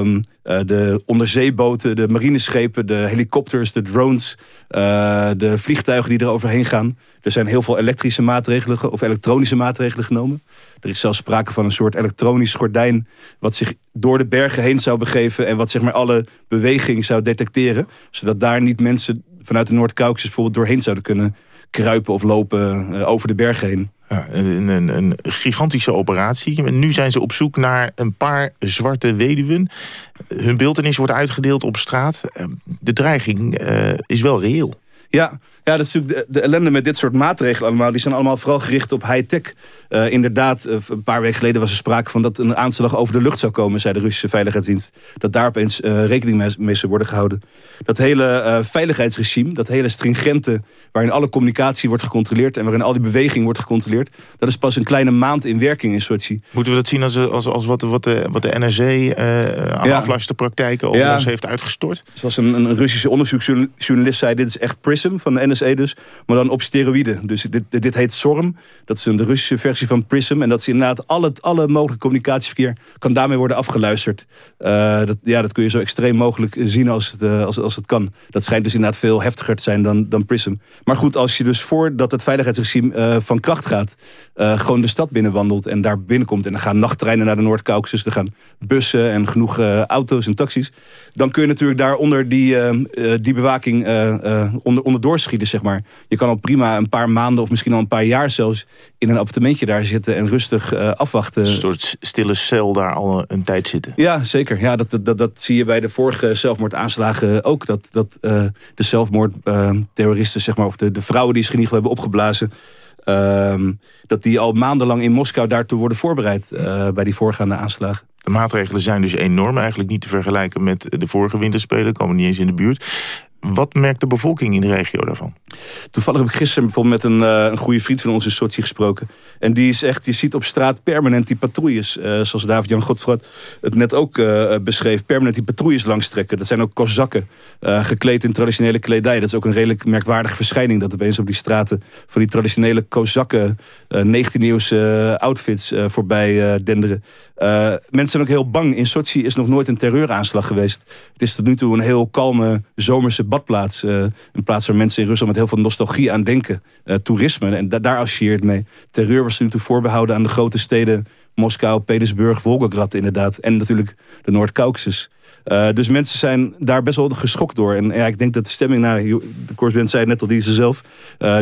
Um, uh, de onderzeeboten, de marineschepen, de helikopters, de drones... Uh, de vliegtuigen die er overheen gaan. Er zijn heel veel elektrische maatregelen of elektronische maatregelen genomen. Er is zelfs sprake van een soort elektronisch gordijn... wat zich door de bergen heen zou begeven... en wat zeg maar alle beweging zou detecteren. Zodat daar niet mensen vanuit de Noord-Caucasus bijvoorbeeld doorheen zouden kunnen kruipen of lopen uh, over de bergen heen.
Ja, een, een, een, gigantische operatie. Nu zijn ze op zoek naar een paar zwarte weduwen. Hun beeldenis wordt uitgedeeld op straat. De dreiging uh, is wel reëel.
Ja, ja, dat is natuurlijk de, de, ellende met dit soort maatregelen allemaal. Die zijn allemaal vooral gericht op high-tech. Uh, inderdaad, uh, een paar weken geleden was er sprake van dat een aanslag over de lucht zou komen, zei de Russische Veiligheidsdienst. Dat daar opeens uh, rekening mee, mee zou worden gehouden. Dat hele veiligheidsregime, dat hele stringente, waarin alle communicatie wordt gecontroleerd en waarin al die beweging wordt gecontroleerd, dat is pas een kleine maand in werking in Sochi.
Moeten we dat zien als, als, als wat, wat, de, wat de NRC aan ja. afluisterpraktijken over ja. ons heeft uitgestort?
Zoals een, een Russische onderzoeksjournalist zei, dit is echt PRISM van de Dus, maar dan op steroïden. Dus dit, dit heet SORM, dat is een de Russische versie van PRISM. En dat is inderdaad alle, alle mogelijke communicatieverkeer kan daarmee worden afgeluisterd. Uh, dat, ja, dat kun je zo extreem mogelijk zien als het, uh, als, als het kan. Dat schijnt dus inderdaad veel heftiger te zijn dan, dan PRISM. Maar goed, als je dus voordat het veiligheidsregime uh, van kracht gaat... gewoon de stad binnenwandelt en daar binnenkomt... en er gaan nachttreinen naar de Noord-Caucasus... er gaan bussen en genoeg auto's en taxis... dan kun je natuurlijk daaronder die, die bewaking onder, onder doorschieten, zeg maar. Je kan al prima een paar maanden of misschien al een paar jaar zelfs... in een appartementje daar zitten en rustig uh, afwachten.
Een soort stille cel daar al een tijd zitten.
Ja, zeker. Ja, dat, dat, dat zie je bij de vorige zelfmoordaanslagen ook. Dat, dat uh, de zelfmoordterroristen, zeg maar, of de, de vrouwen die zich in ieder geval hebben opgeblazen... Uh, dat die al maandenlang in Moskou daartoe worden voorbereid uh, bij die voorgaande aanslagen.
De maatregelen zijn dus enorm, eigenlijk niet te vergelijken met de vorige winterspelen, komen niet eens in de buurt. Wat merkt de bevolking in de regio daarvan?
Toevallig heb ik gisteren bijvoorbeeld met een, uh, een goede vriend van ons in Sochi gesproken. En die is echt, je ziet op straat permanent die patrouilles. Uh, zoals David-Jan Godfrot het net ook uh, beschreef. Permanent die patrouilles langstrekken. Dat zijn ook kozakken. gekleed in traditionele kledij. Dat is ook een redelijk merkwaardige verschijning. Dat opeens op die straten van die traditionele kozakken... 19e-eeuwse outfits voorbij denderen. mensen zijn ook heel bang. In Sochi is nog nooit een terreuraanslag geweest. Het is tot nu toe een heel kalme zomerse badplaats. een plaats waar mensen in Rusland met heel veel nostalgie aan denken. toerisme. En daar associeert mee. Terreur was nu toe voorbehouden aan de grote steden Moskou, Petersburg, Volgograd inderdaad. En natuurlijk de Noord-Caucasus. Uh, dus mensen zijn daar best wel geschokt door. En ja, ik denk dat de stemming, nou, de correspondent zei net al die ze zelf,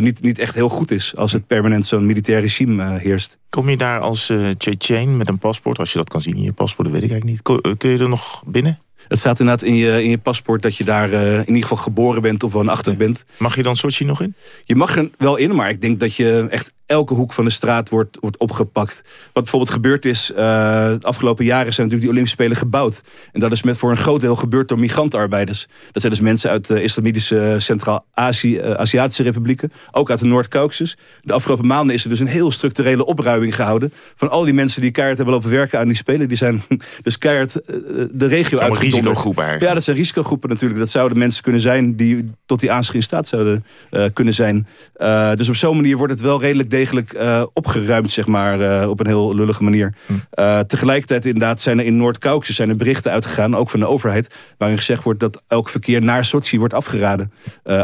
niet, niet echt heel goed is als het permanent zo'n militair regime heerst.
Kom je daar als uh, Chechen met een paspoort, als je dat kan zien in je paspoort, dat weet ik eigenlijk niet. Kun je er nog binnen?
Het staat inderdaad in je, in je paspoort dat je daar uh, in ieder geval geboren bent of woonachtig bent.
Mag je dan Sochi nog in?
Je mag er wel in, maar ik denk dat je echt elke hoek van de straat wordt, wordt opgepakt. Wat bijvoorbeeld gebeurd is, uh, de afgelopen jaren zijn natuurlijk die Olympische Spelen gebouwd. En dat is met voor een groot deel gebeurd door migrantenarbeiders. Dat zijn dus mensen uit de islamitische Centraal-Aziatische republieken. Ook uit de Noord-Caucasus. De afgelopen maanden is er dus een heel structurele opruiming gehouden. Van al die mensen die keihard hebben lopen werken aan die Spelen. Die zijn [LAUGHS] dus keihard uh, de regio uit.
risicogroepen eigenlijk.
Ja, dat zijn risicogroepen natuurlijk. Dat zouden mensen kunnen zijn die tot die aanslag in staat zouden kunnen zijn. dus op zo'n manier wordt het wel redelijk degelijk uh, opgeruimd, zeg maar, uh, op een heel lullige manier. Hm. Uh, tegelijkertijd inderdaad zijn er in Noord-Caucasus zijn er berichten uitgegaan, ook van de overheid, waarin gezegd wordt dat elk verkeer naar Sochi wordt afgeraden.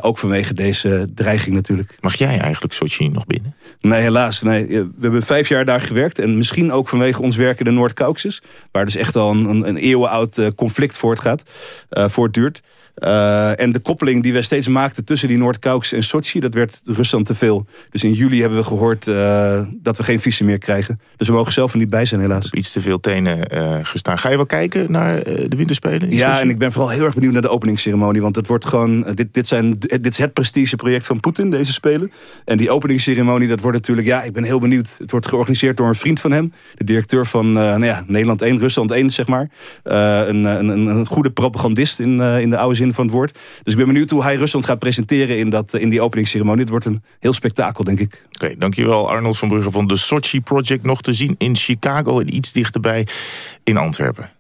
ook vanwege deze dreiging natuurlijk.
Mag jij eigenlijk Sochi nog binnen?
Nee, helaas. Nee. We hebben vijf jaar daar gewerkt en misschien ook vanwege ons werk in de Noord-Caucasus, waar dus echt al een, een, een eeuwenoud conflict voortgaat, voortduurt. Uh, en de koppeling die we steeds maakten tussen die Noord-Caucasus en Sochi... dat werd Rusland te veel. Dus in juli hebben we gehoord uh, dat we geen visum meer krijgen. Dus we mogen zelf er niet bij zijn helaas.
Op iets te veel tenen uh, gestaan. Ga je wel kijken naar de winterspelen?
Ja, Sochi? en ik ben vooral heel erg benieuwd naar de openingsceremonie. Want het wordt gewoon, dit, dit, zijn, dit is het prestigeproject van Poetin, deze spelen. En die openingsceremonie, dat wordt natuurlijk... Ja, ik ben heel benieuwd. Het wordt georganiseerd door een vriend van hem. De directeur van nou ja, Nederland 1, Rusland 1, zeg maar. een, een, een, goede propagandist in, in de oude zin van het woord. Dus ik ben benieuwd hoe hij Rusland gaat presenteren in, dat, in die openingsceremonie. Het wordt een heel spektakel, denk ik.
Oké, okay, dankjewel Arnold van Brugge van de Sochi Project. Nog te zien in Chicago en iets dichterbij in Antwerpen.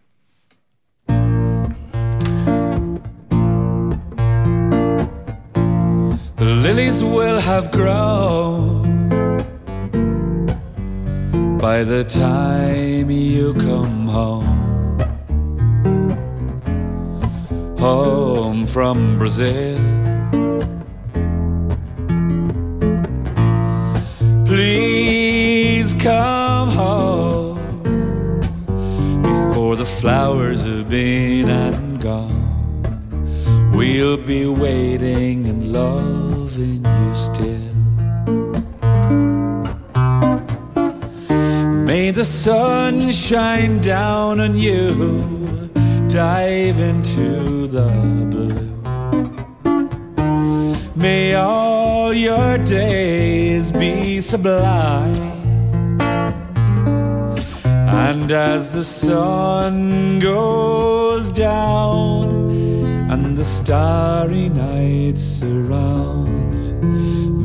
The lilies will have grown By the time you come home home from Brazil. Please come home before the flowers have been and gone. We'll be waiting and loving you still. May the sun shine down on you dive into the blue. May all your days be sublime. And as the sun goes down and the starry night surrounds,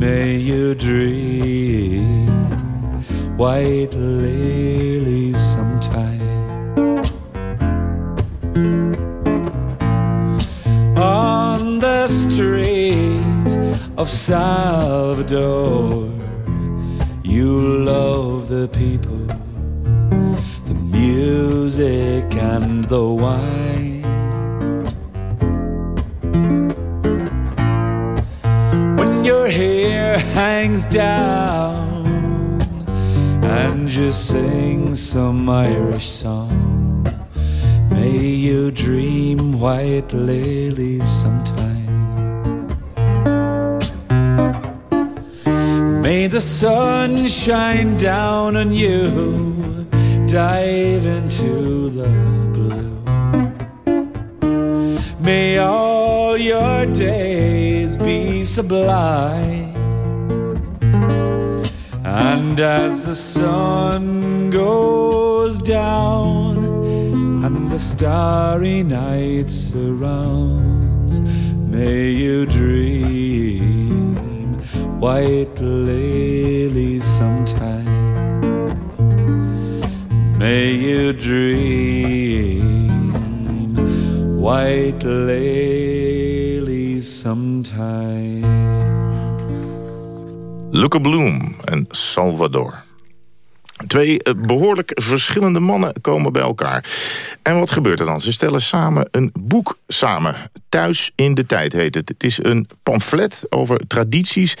may you dream white lilies of Salvador. You love the people, the music, and the wine. When your hair hangs down and you sing some Irish song. May you dream white lilies sometime. May the sun shine down on you, dive into the blue. May all your days be sublime. And as the sun goes down, and the starry night surrounds. May you dream white lilies sometime. May you dream white lilies sometime.
Luca Bloom en Salvador. Twee eh, behoorlijk verschillende mannen komen bij elkaar. En wat gebeurt er dan? Ze stellen samen een boek samen. Thuis in de tijd heet het. Het is een pamflet over tradities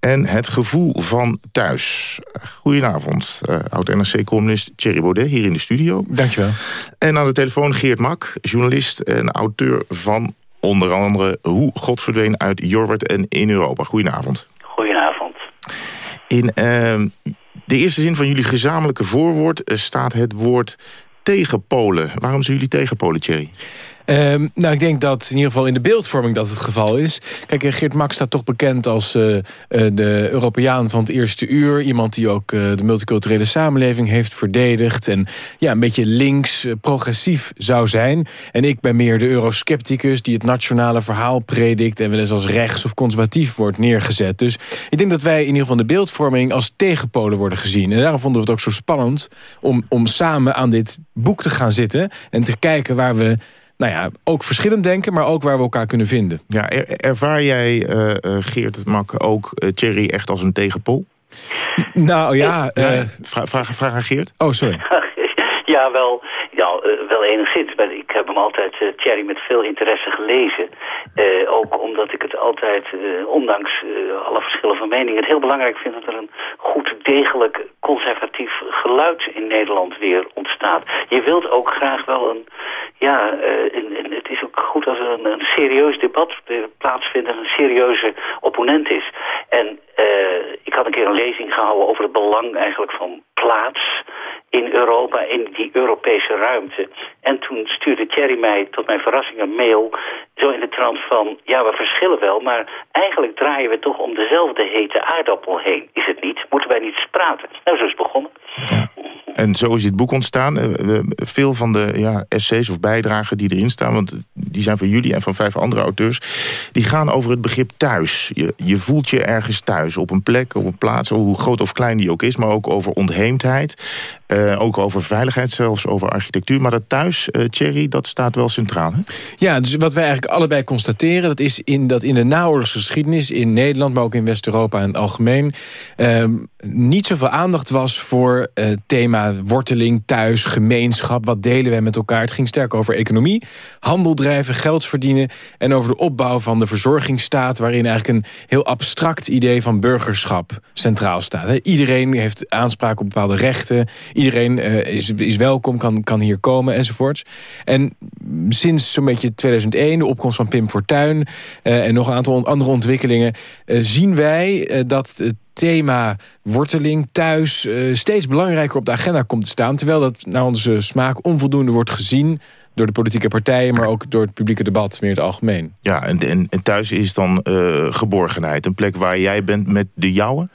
en het gevoel van thuis. Goedenavond, uh, oud-NRC-columnist Thierry Baudet hier in de studio.
Dankjewel.
En aan de telefoon Geert Mak, journalist en auteur van onder andere... Hoe God verdween uit Jorwert en in Europa. Goedenavond.
Goedenavond.
In uh, de eerste zin van jullie gezamenlijke voorwoord eh, staat het woord tegen Polen. Waarom zijn jullie tegen Polen?
Um, nou, ik denk dat in ieder geval in de beeldvorming dat het geval is. Kijk, eh, Geert Max staat toch bekend als uh, uh, de Europeaan van het eerste uur. Iemand die ook de multiculturele samenleving heeft verdedigd. En ja, een beetje links, progressief zou zijn. En ik ben meer de euroscepticus die het nationale verhaal predikt... en wel eens als rechts of conservatief wordt neergezet. Dus ik denk dat wij in ieder geval de beeldvorming als tegenpolen worden gezien. En daarom vonden we het ook zo spannend om, om samen aan dit boek te gaan zitten... en te kijken waar we nou ja, ook verschillend denken, maar ook waar we elkaar kunnen vinden.
Ja, er, ervaar jij, uh, uh, Geert Mak, ook uh, Thierry echt als een tegenpol?
Nou ja...
vraag, vraag, vraag aan Geert.
Oh, sorry. [LAUGHS]
Ja, wel, ja, wel enigszins. Maar ik heb hem altijd, uh, Thierry, met veel interesse gelezen. Uh, ook omdat ik het altijd, ondanks alle verschillen van mening... het heel belangrijk vind dat er een goed, degelijk, conservatief geluid in Nederland weer ontstaat. Je wilt ook graag wel een... Ja, en, en het is ook goed als er een, serieus debat plaatsvindt... en een serieuze opponent is. En ik had een keer een lezing gehouden over het belang eigenlijk van plaats in Europa, in die Europese ruimte. En toen stuurde Thierry mij tot mijn verrassing een mail... zo in de trant van, ja, we verschillen wel... maar eigenlijk draaien we toch om dezelfde hete aardappel heen. Is het niet? Moeten wij niet praten? Nou, zo is het begonnen.
Ja. En zo is dit boek ontstaan. Veel van de ja, essays of bijdragen die erin staan... want die zijn van jullie en van vijf andere auteurs... die gaan over het begrip thuis. Je, je voelt je ergens thuis, op een plek, op een plaats... hoe groot of klein die ook is, maar ook over ontheemdheid... Uh, ook over veiligheid, zelfs over architectuur. Maar dat thuis, uh, Thierry, dat staat wel centraal. Hè?
Ja, dus wat wij eigenlijk allebei constateren... dat is in, dat in de naoorlogsgeschiedenis in Nederland... maar ook in West-Europa in het algemeen... Uh, niet zoveel aandacht was voor het thema worteling, thuis, gemeenschap. Wat delen wij met elkaar? Het ging sterk over economie, handel drijven, geld verdienen... en over de opbouw van de verzorgingsstaat... waarin eigenlijk een heel abstract idee van burgerschap centraal staat. Iedereen heeft aanspraak op bepaalde rechten Iedereen uh, is, is welkom, kan, kan hier komen enzovoorts. En sinds zo'n beetje 2001, de opkomst van Pim Fortuyn... Uh, en nog een aantal andere ontwikkelingen... Uh, zien wij dat het thema worteling thuis steeds belangrijker op de agenda komt te staan. Terwijl dat naar onze smaak onvoldoende wordt gezien door de politieke partijen... maar ook door het publieke debat meer het algemeen.
Ja, en, en, en thuis is dan geborgenheid. Een plek waar jij bent met de jouwe?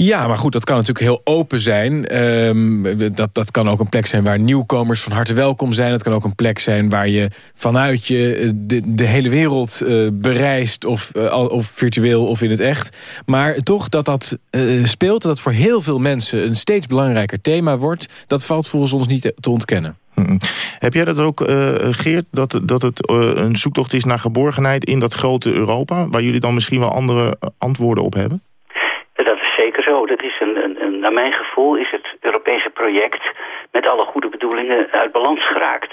Ja, maar goed, dat kan natuurlijk heel open zijn. Um, dat, dat kan ook een plek zijn waar nieuwkomers van harte welkom zijn. Het kan ook een plek zijn waar je vanuit je de, de hele wereld uh, bereist... Of, uh, of virtueel of in het echt. Maar toch dat dat uh, speelt, dat voor heel veel mensen... een steeds belangrijker thema wordt... dat valt volgens ons niet te ontkennen.
Heb jij dat ook, Geert, dat, dat het een zoektocht is naar geborgenheid... in dat grote Europa, waar jullie dan misschien wel andere antwoorden op hebben?
Zo. Dat is een, een, een, naar mijn gevoel is het Europese project met alle goede bedoelingen uit balans geraakt.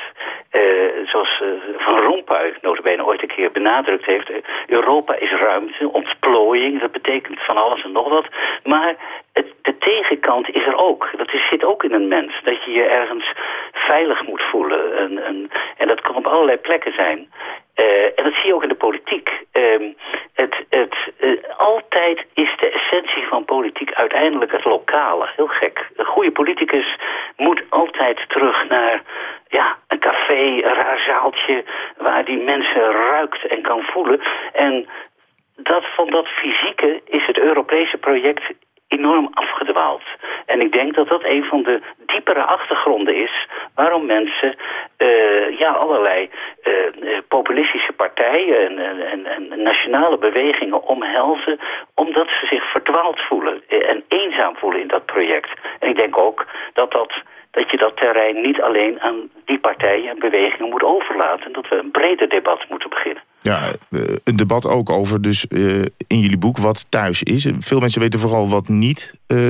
Uh, zoals uh, Van Rompuy notabene ooit een keer benadrukt heeft. Uh, Europa is ruimte, ontplooiing, dat betekent van alles en nog wat. Maar het, de tegenkant is er ook. Dat zit ook in een mens. Dat je je ergens veilig moet voelen. En, en, en dat kan op allerlei plekken zijn. Uh, en dat zie je ook in de politiek. Uh, het, het, uh, altijd is de essentie van politiek uiteindelijk het lokale. Heel gek. Een goede politicus moet altijd terug naar ja, een café, een raar zaaltje... waar die mensen ruikt en kan voelen. En dat, van dat fysieke is het Europese project enorm afgedwaald. En ik denk dat dat een van de diepere achtergronden is waarom mensen uh, ja, allerlei uh, populistische partijen en, en, en, nationale bewegingen omhelzen, omdat ze zich verdwaald voelen en eenzaam voelen in dat project. En ik denk ook dat dat dat je dat terrein niet alleen aan die partijen en bewegingen moet overlaten. En dat we een breder debat moeten beginnen.
Ja, eh, een debat ook over dus uh, in jullie boek wat thuis is. Veel mensen weten vooral wat niet uh,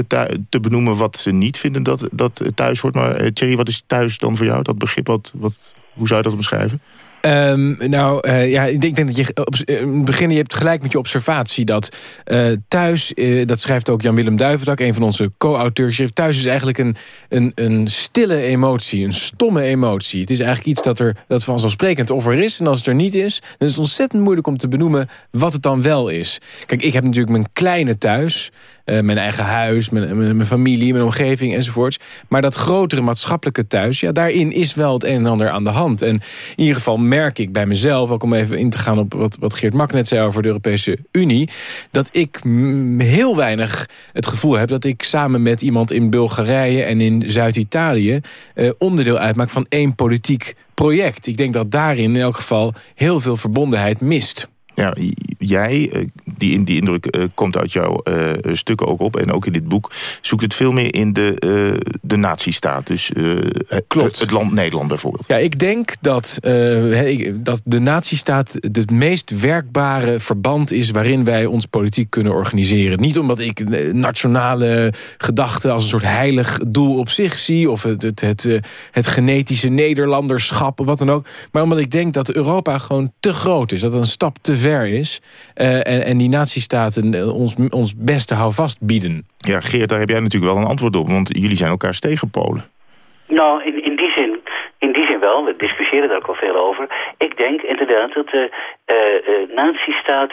te benoemen wat ze niet vinden dat, dat thuis hoort. Maar uh, Thierry, wat is thuis dan voor jou? Dat begrip, wat, wat, hoe zou je dat omschrijven?
Um, nou, uh, ja, ik denk, denk dat je op het begin je hebt gelijk met je observatie dat thuis, dat schrijft ook Jan-Willem Duivendak, een van onze co-auteurs, thuis is eigenlijk een, een, een stille emotie, een stomme emotie. Het is eigenlijk iets dat er dat vanzelfsprekend of er is en als het er niet is, dan is het ontzettend moeilijk om te benoemen wat het dan wel is. Kijk, ik heb natuurlijk mijn kleine thuis. Uh, mijn eigen huis, mijn, mijn, familie, mijn omgeving enzovoorts. Maar dat grotere maatschappelijke thuis, ja, daarin is wel het een en ander aan de hand. En in ieder geval merk ik bij mezelf, ook om even in te gaan op wat, wat Geert Mak net zei over de Europese Unie, dat ik heel weinig het gevoel heb dat ik samen met iemand in Bulgarije en in Zuid-Italië uh, onderdeel uitmaak van één politiek project. Ik denk dat daarin in elk geval heel veel verbondenheid mist.
Ja, jij, eh, die, die indruk uh, komt uit jouw uh, stukken ook op... en ook in dit boek, zoekt het veel meer in de, uh, de nazistaat. Dus Klopt. het land Nederland bijvoorbeeld.
Ja, ik denk dat, dat de nazistaat het meest werkbare verband is... waarin wij ons politiek kunnen organiseren. Niet omdat ik nationale gedachten als een soort heilig doel op zich zie... of het, het, het, het genetische Nederlanderschap, wat dan ook... maar omdat ik denk dat Europa gewoon te groot is. Dat een stap te ver is. Uh, en, en die nazistaten eh, ons, ons beste houvast bieden.
Ja, Geert, daar heb jij natuurlijk wel een antwoord op. Want jullie zijn elkaars tegenpolen.
Nou, in, in die zin... In die zin wel, we discussiëren daar ook al veel over. Ik denk inderdaad dat de uh, uh, nazistaat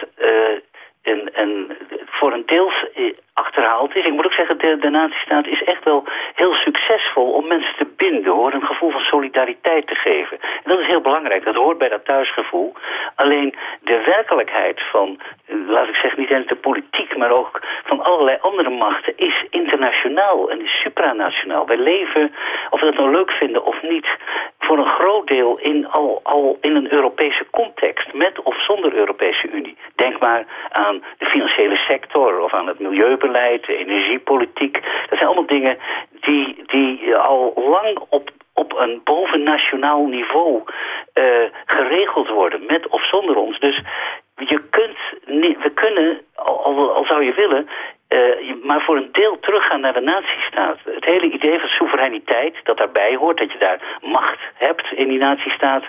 en, en voor een deels achterhaald is. Ik moet ook zeggen, de, de nazistaat is echt wel heel succesvol om mensen te binden, hoor. Een gevoel van solidariteit te geven. En dat is heel belangrijk. Dat hoort bij dat thuisgevoel. Alleen de werkelijkheid van, laat ik zeggen, niet eens de politiek, maar ook van allerlei andere machten is internationaal en is supranationaal. Wij leven, of we dat nou leuk vinden of niet, voor een groot deel in, al, al in een Europese context, met of zonder Europese Unie. Denk maar de financiële sector of aan het milieubeleid, de energiepolitiek. Dat zijn allemaal dingen die, die al lang op, op een bovennationaal niveau uh, geregeld worden, met of zonder ons. Dus je kunt niet, we kunnen, al, al zou je willen, uh, maar voor een deel teruggaan naar de nazistaat. Het hele idee van soevereiniteit, dat daarbij hoort, dat je daar macht hebt in die nazistaat.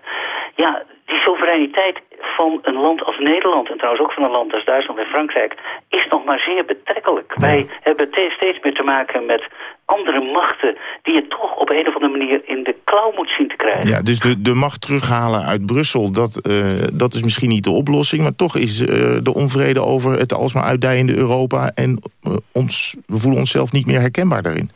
Ja, die soevereiniteit van een land als Nederland... en trouwens ook van een land als Duitsland en Frankrijk... is nog maar zeer betrekkelijk. Wij hebben steeds meer te maken met andere machten... die je toch op een of andere manier in de klauw moet zien te krijgen.
Ja, dus de, de macht terughalen uit Brussel... dat, uh, dat is misschien niet de oplossing... maar toch is uh, de onvrede over het alsmaar uitdijende Europa... en uh, ons, we voelen onszelf niet meer herkenbaar daarin.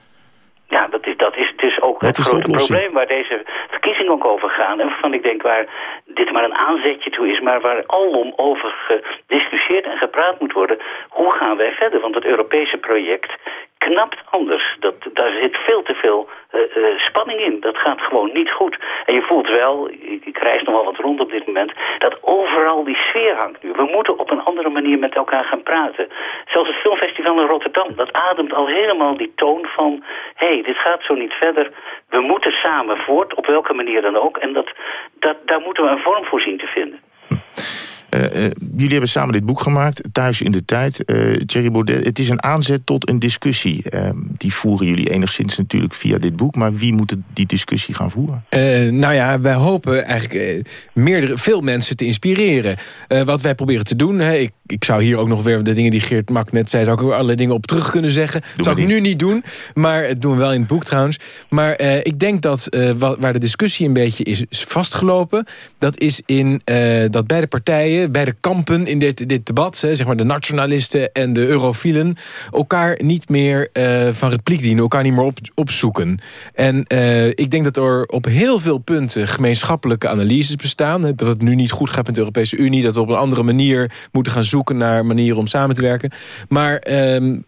Ja, dat is, dat is dus ook het grote probleem waar deze verkiezingen ook over gaan. En waarvan ik denk waar dit maar een aanzetje toe is, maar waar alom over gediscussieerd en gepraat moet worden. Hoe gaan wij verder? Want het Europese project knapt anders. Dat, daar zit veel te veel uh, uh, spanning in. Dat gaat gewoon niet goed. En je voelt wel, ik, ik reis nogal wat rond op dit moment... dat overal die sfeer hangt nu. We moeten op een andere manier met elkaar gaan praten. Zelfs het filmfestival in Rotterdam, dat ademt al helemaal die toon van... hé, hey, dit gaat zo niet verder. We moeten samen voort, op welke manier dan ook. En dat, dat, daar moeten we een vorm voor zien te vinden.
Uh, uh, jullie hebben samen dit boek gemaakt, Thuis in de Tijd. Uh, Thierry Baudet, het is een aanzet tot een discussie. die voeren jullie enigszins natuurlijk via dit boek. Maar wie moet die discussie gaan voeren?
nou ja, wij hopen eigenlijk meerdere, veel mensen te inspireren. wat wij proberen te doen... Hè, ik, ik zou hier ook nog weer de dingen die Geert Mak net zei... zou ik ook allerlei dingen op terug kunnen zeggen. dat zou ik nu niet doen, maar het doen we wel in het boek trouwens. Maar ik denk dat waar de discussie een beetje is vastgelopen... dat is in dat beide partijen partijen, beide kampen in dit, dit debat... Hè, zeg maar de nationalisten en de eurofielen... elkaar niet meer uh, van repliek dienen, elkaar niet meer op, opzoeken. En uh, ik denk dat er op heel veel punten gemeenschappelijke analyses bestaan. Hè, dat het nu niet goed gaat met de Europese Unie... dat we op een andere manier moeten gaan zoeken naar manieren om samen te werken. Maar uh,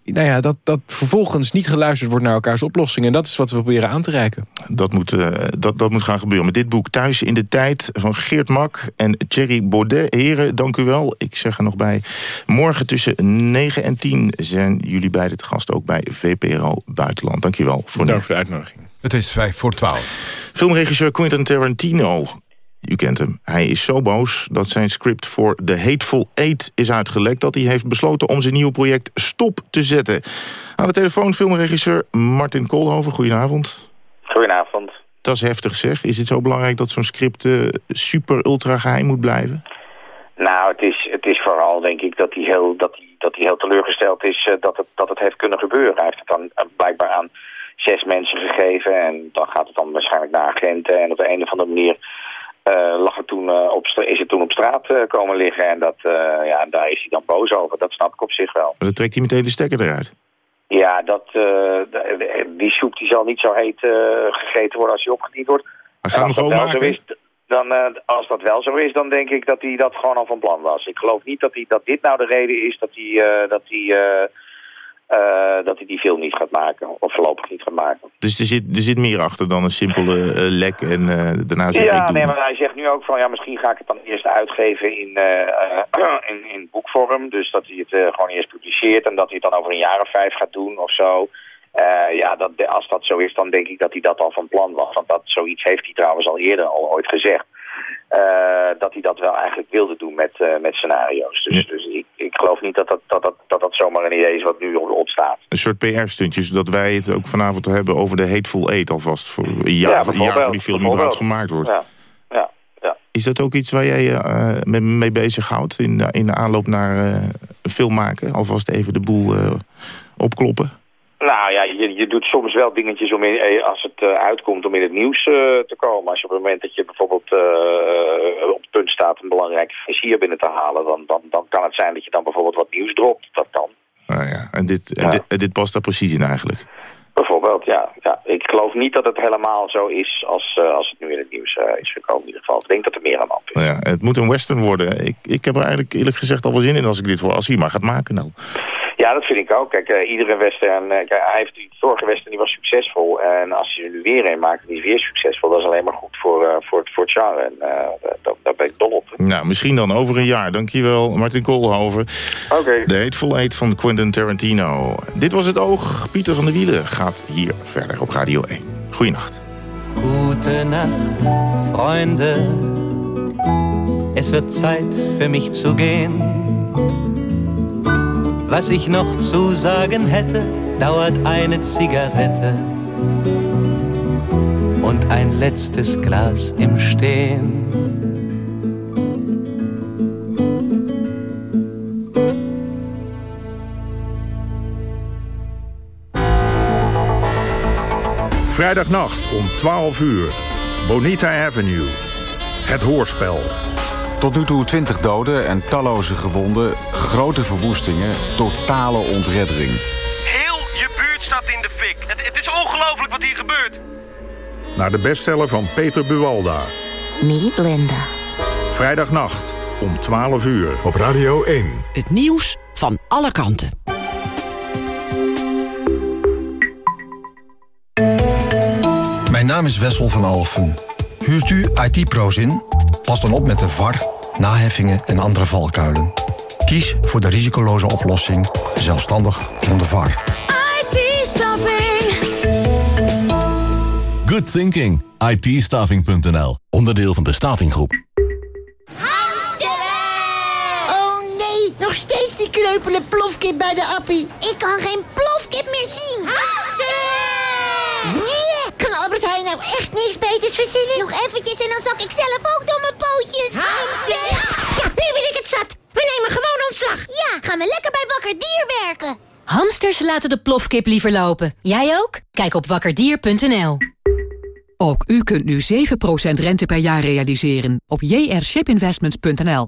nou ja, dat, dat vervolgens niet geluisterd wordt naar elkaars oplossingen. En dat is wat we proberen aan te reiken.
Dat moet, uh, dat, dat moet gaan gebeuren met dit boek Thuis in de Tijd... van Geert Mak en Thierry Baudet. Heren, dank u wel. Ik zeg er nog bij, morgen tussen 9 en 10 zijn jullie beiden te gast... ook bij VPRO Buitenland. Dank je wel voor,
Dank voor de uitnodiging.
Het is 5 voor 12.
Filmregisseur Quentin Tarantino u kent hem. Hij is zo boos dat zijn script voor The Hateful Eight is uitgelekt... dat hij heeft besloten om zijn nieuwe project stop te zetten. Aan de telefoon filmregisseur Martin Koolhoven. Goedenavond.
Goedenavond.
Dat is heftig zeg. Is het zo belangrijk dat zo'n script uh, super ultra geheim moet blijven?
Nou, het is, het is vooral denk ik dat hij heel, dat hij, dat hij heel teleurgesteld is uh, dat, het, dat het heeft kunnen gebeuren. Hij heeft het dan uh, blijkbaar aan zes mensen gegeven en dan gaat het dan waarschijnlijk naar agenten. En op de een of andere manier uh, lag het toen, op is het toen op straat komen liggen. En dat, ja, daar is hij dan boos over. Dat snap ik op zich wel.
Maar dan trekt hij meteen de stekker eruit.
Ja, dat, die soep die zal niet zo heet gegeten worden als hij opgediend wordt.
Maar gaan we gewoon maken?
Dan, als dat wel zo is, dan denk ik dat hij dat gewoon al van plan was. Ik geloof niet dat, hij, dat dit nou de reden is dat hij... dat hij uh, dat hij die film niet gaat maken. Of voorlopig niet gaat maken.
Dus er zit, er zit meer achter dan een simpele lek en daarna zeg
Ja,
ik
nee, maar hij zegt nu ook van... ja, misschien ga ik het dan eerst uitgeven in, in, in boekvorm. Dus dat hij het gewoon eerst publiceert... en dat hij het dan over een jaar of vijf gaat doen of zo. Ja, dat, als dat zo is, dan denk ik dat hij dat al van plan was. Want dat, zoiets heeft hij trouwens al eerder al ooit gezegd. Uh, dat hij dat wel eigenlijk wilde doen met, uh, met scenario's. Dus, ja. dus ik, ik geloof niet dat dat, dat, dat, dat dat zomaar een idee is wat nu opstaat.
Een soort PR-stuntje, zodat wij het ook vanavond hebben over de Hateful Eight alvast. Voor een jaar, ja, voor, een jaar voor die film überhaupt gemaakt wordt.
Ja. Ja. Ja.
Is dat ook iets waar jij je mee, mee bezighoudt in, in de aanloop naar film maken? Alvast even de boel opkloppen?
Nou ja, je, je doet soms wel dingetjes om in, als het uh, uitkomt om in het nieuws uh, te komen. Als je op het moment dat je bijvoorbeeld uh, op het punt staat een belangrijke financier binnen te halen... Dan, dan, dan kan het zijn dat je dan bijvoorbeeld wat nieuws dropt. Dat kan.
Ah, ja. En, dit, ja. en dit, dit past daar precies in eigenlijk?
Bijvoorbeeld, ja. ja. Ik geloof niet dat het helemaal zo is als, als het nu in het nieuws is gekomen in ieder geval. Ik denk dat er meer aan de hand is.
Nou ja, het moet een western worden. Ik, ik heb er eigenlijk eerlijk gezegd al wel zin in als ik dit hoor. Als hij maar gaat maken nou.
Ja, dat vind ik ook. Kijk, uh, iedere western, kijk, hij heeft die vorige western die was succesvol. En als je er nu weer een maakt die is weer succesvol, dat is alleen maar goed voor, voor, het, voor het genre. En daar, daar ben ik dol op.
Nou, misschien dan over een jaar. Dankjewel, Martin Koolhoven.
Oké. Okay.
De Hateful Eight van Quentin Tarantino. Dit was het oog. Pieter van der Wielen gaat hier verder op Radio 1. Goeienacht.
Gute Nacht, Freunde. Es wird Zeit für mich zu gehen. Was ich noch zu sagen hätte, dauert eine Zigarette und ein letztes Glas im Stehen.
Vrijdagnacht om 12 uur. Bonita Avenue. Het hoorspel.
Tot nu toe 20 doden en talloze gewonden, grote verwoestingen, totale ontreddering.
Heel je buurt staat in de fik. Het, het is ongelooflijk wat hier gebeurt.
Naar de bestseller van Peter Buwalda.
Meet Linda.
Vrijdagnacht om 12 uur.
Op Radio 1.
Het nieuws van alle kanten.
Mijn naam is Wessel van Alfen. Huurt u IT-pro's in? Pas dan op met de VAR, naheffingen en andere valkuilen. Kies voor de risicoloze oplossing, zelfstandig zonder VAR.
IT-staffing.
Good thinking. IT-staffing.nl. Onderdeel van de Staffinggroep.
Oh nee, nog steeds die kreupele plofkip bij de appie.
Ik kan geen plofkip meer zien.
Nee, kan Albert Heijn nou echt niks beters verzinnen?
Nog eventjes en dan zak ik zelf ook door mijn pootjes.
Hamster! Ja, nu ben ik het zat. We nemen gewoon ontslag.
Ja, gaan we lekker bij Wakker Dier werken.
Hamsters laten de plofkip liever lopen. Jij ook? Kijk op wakkerdier.nl.
Ook u kunt nu 7% rente per jaar realiseren op jrshipinvestments.nl.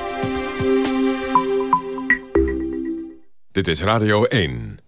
Dit is Radio 1.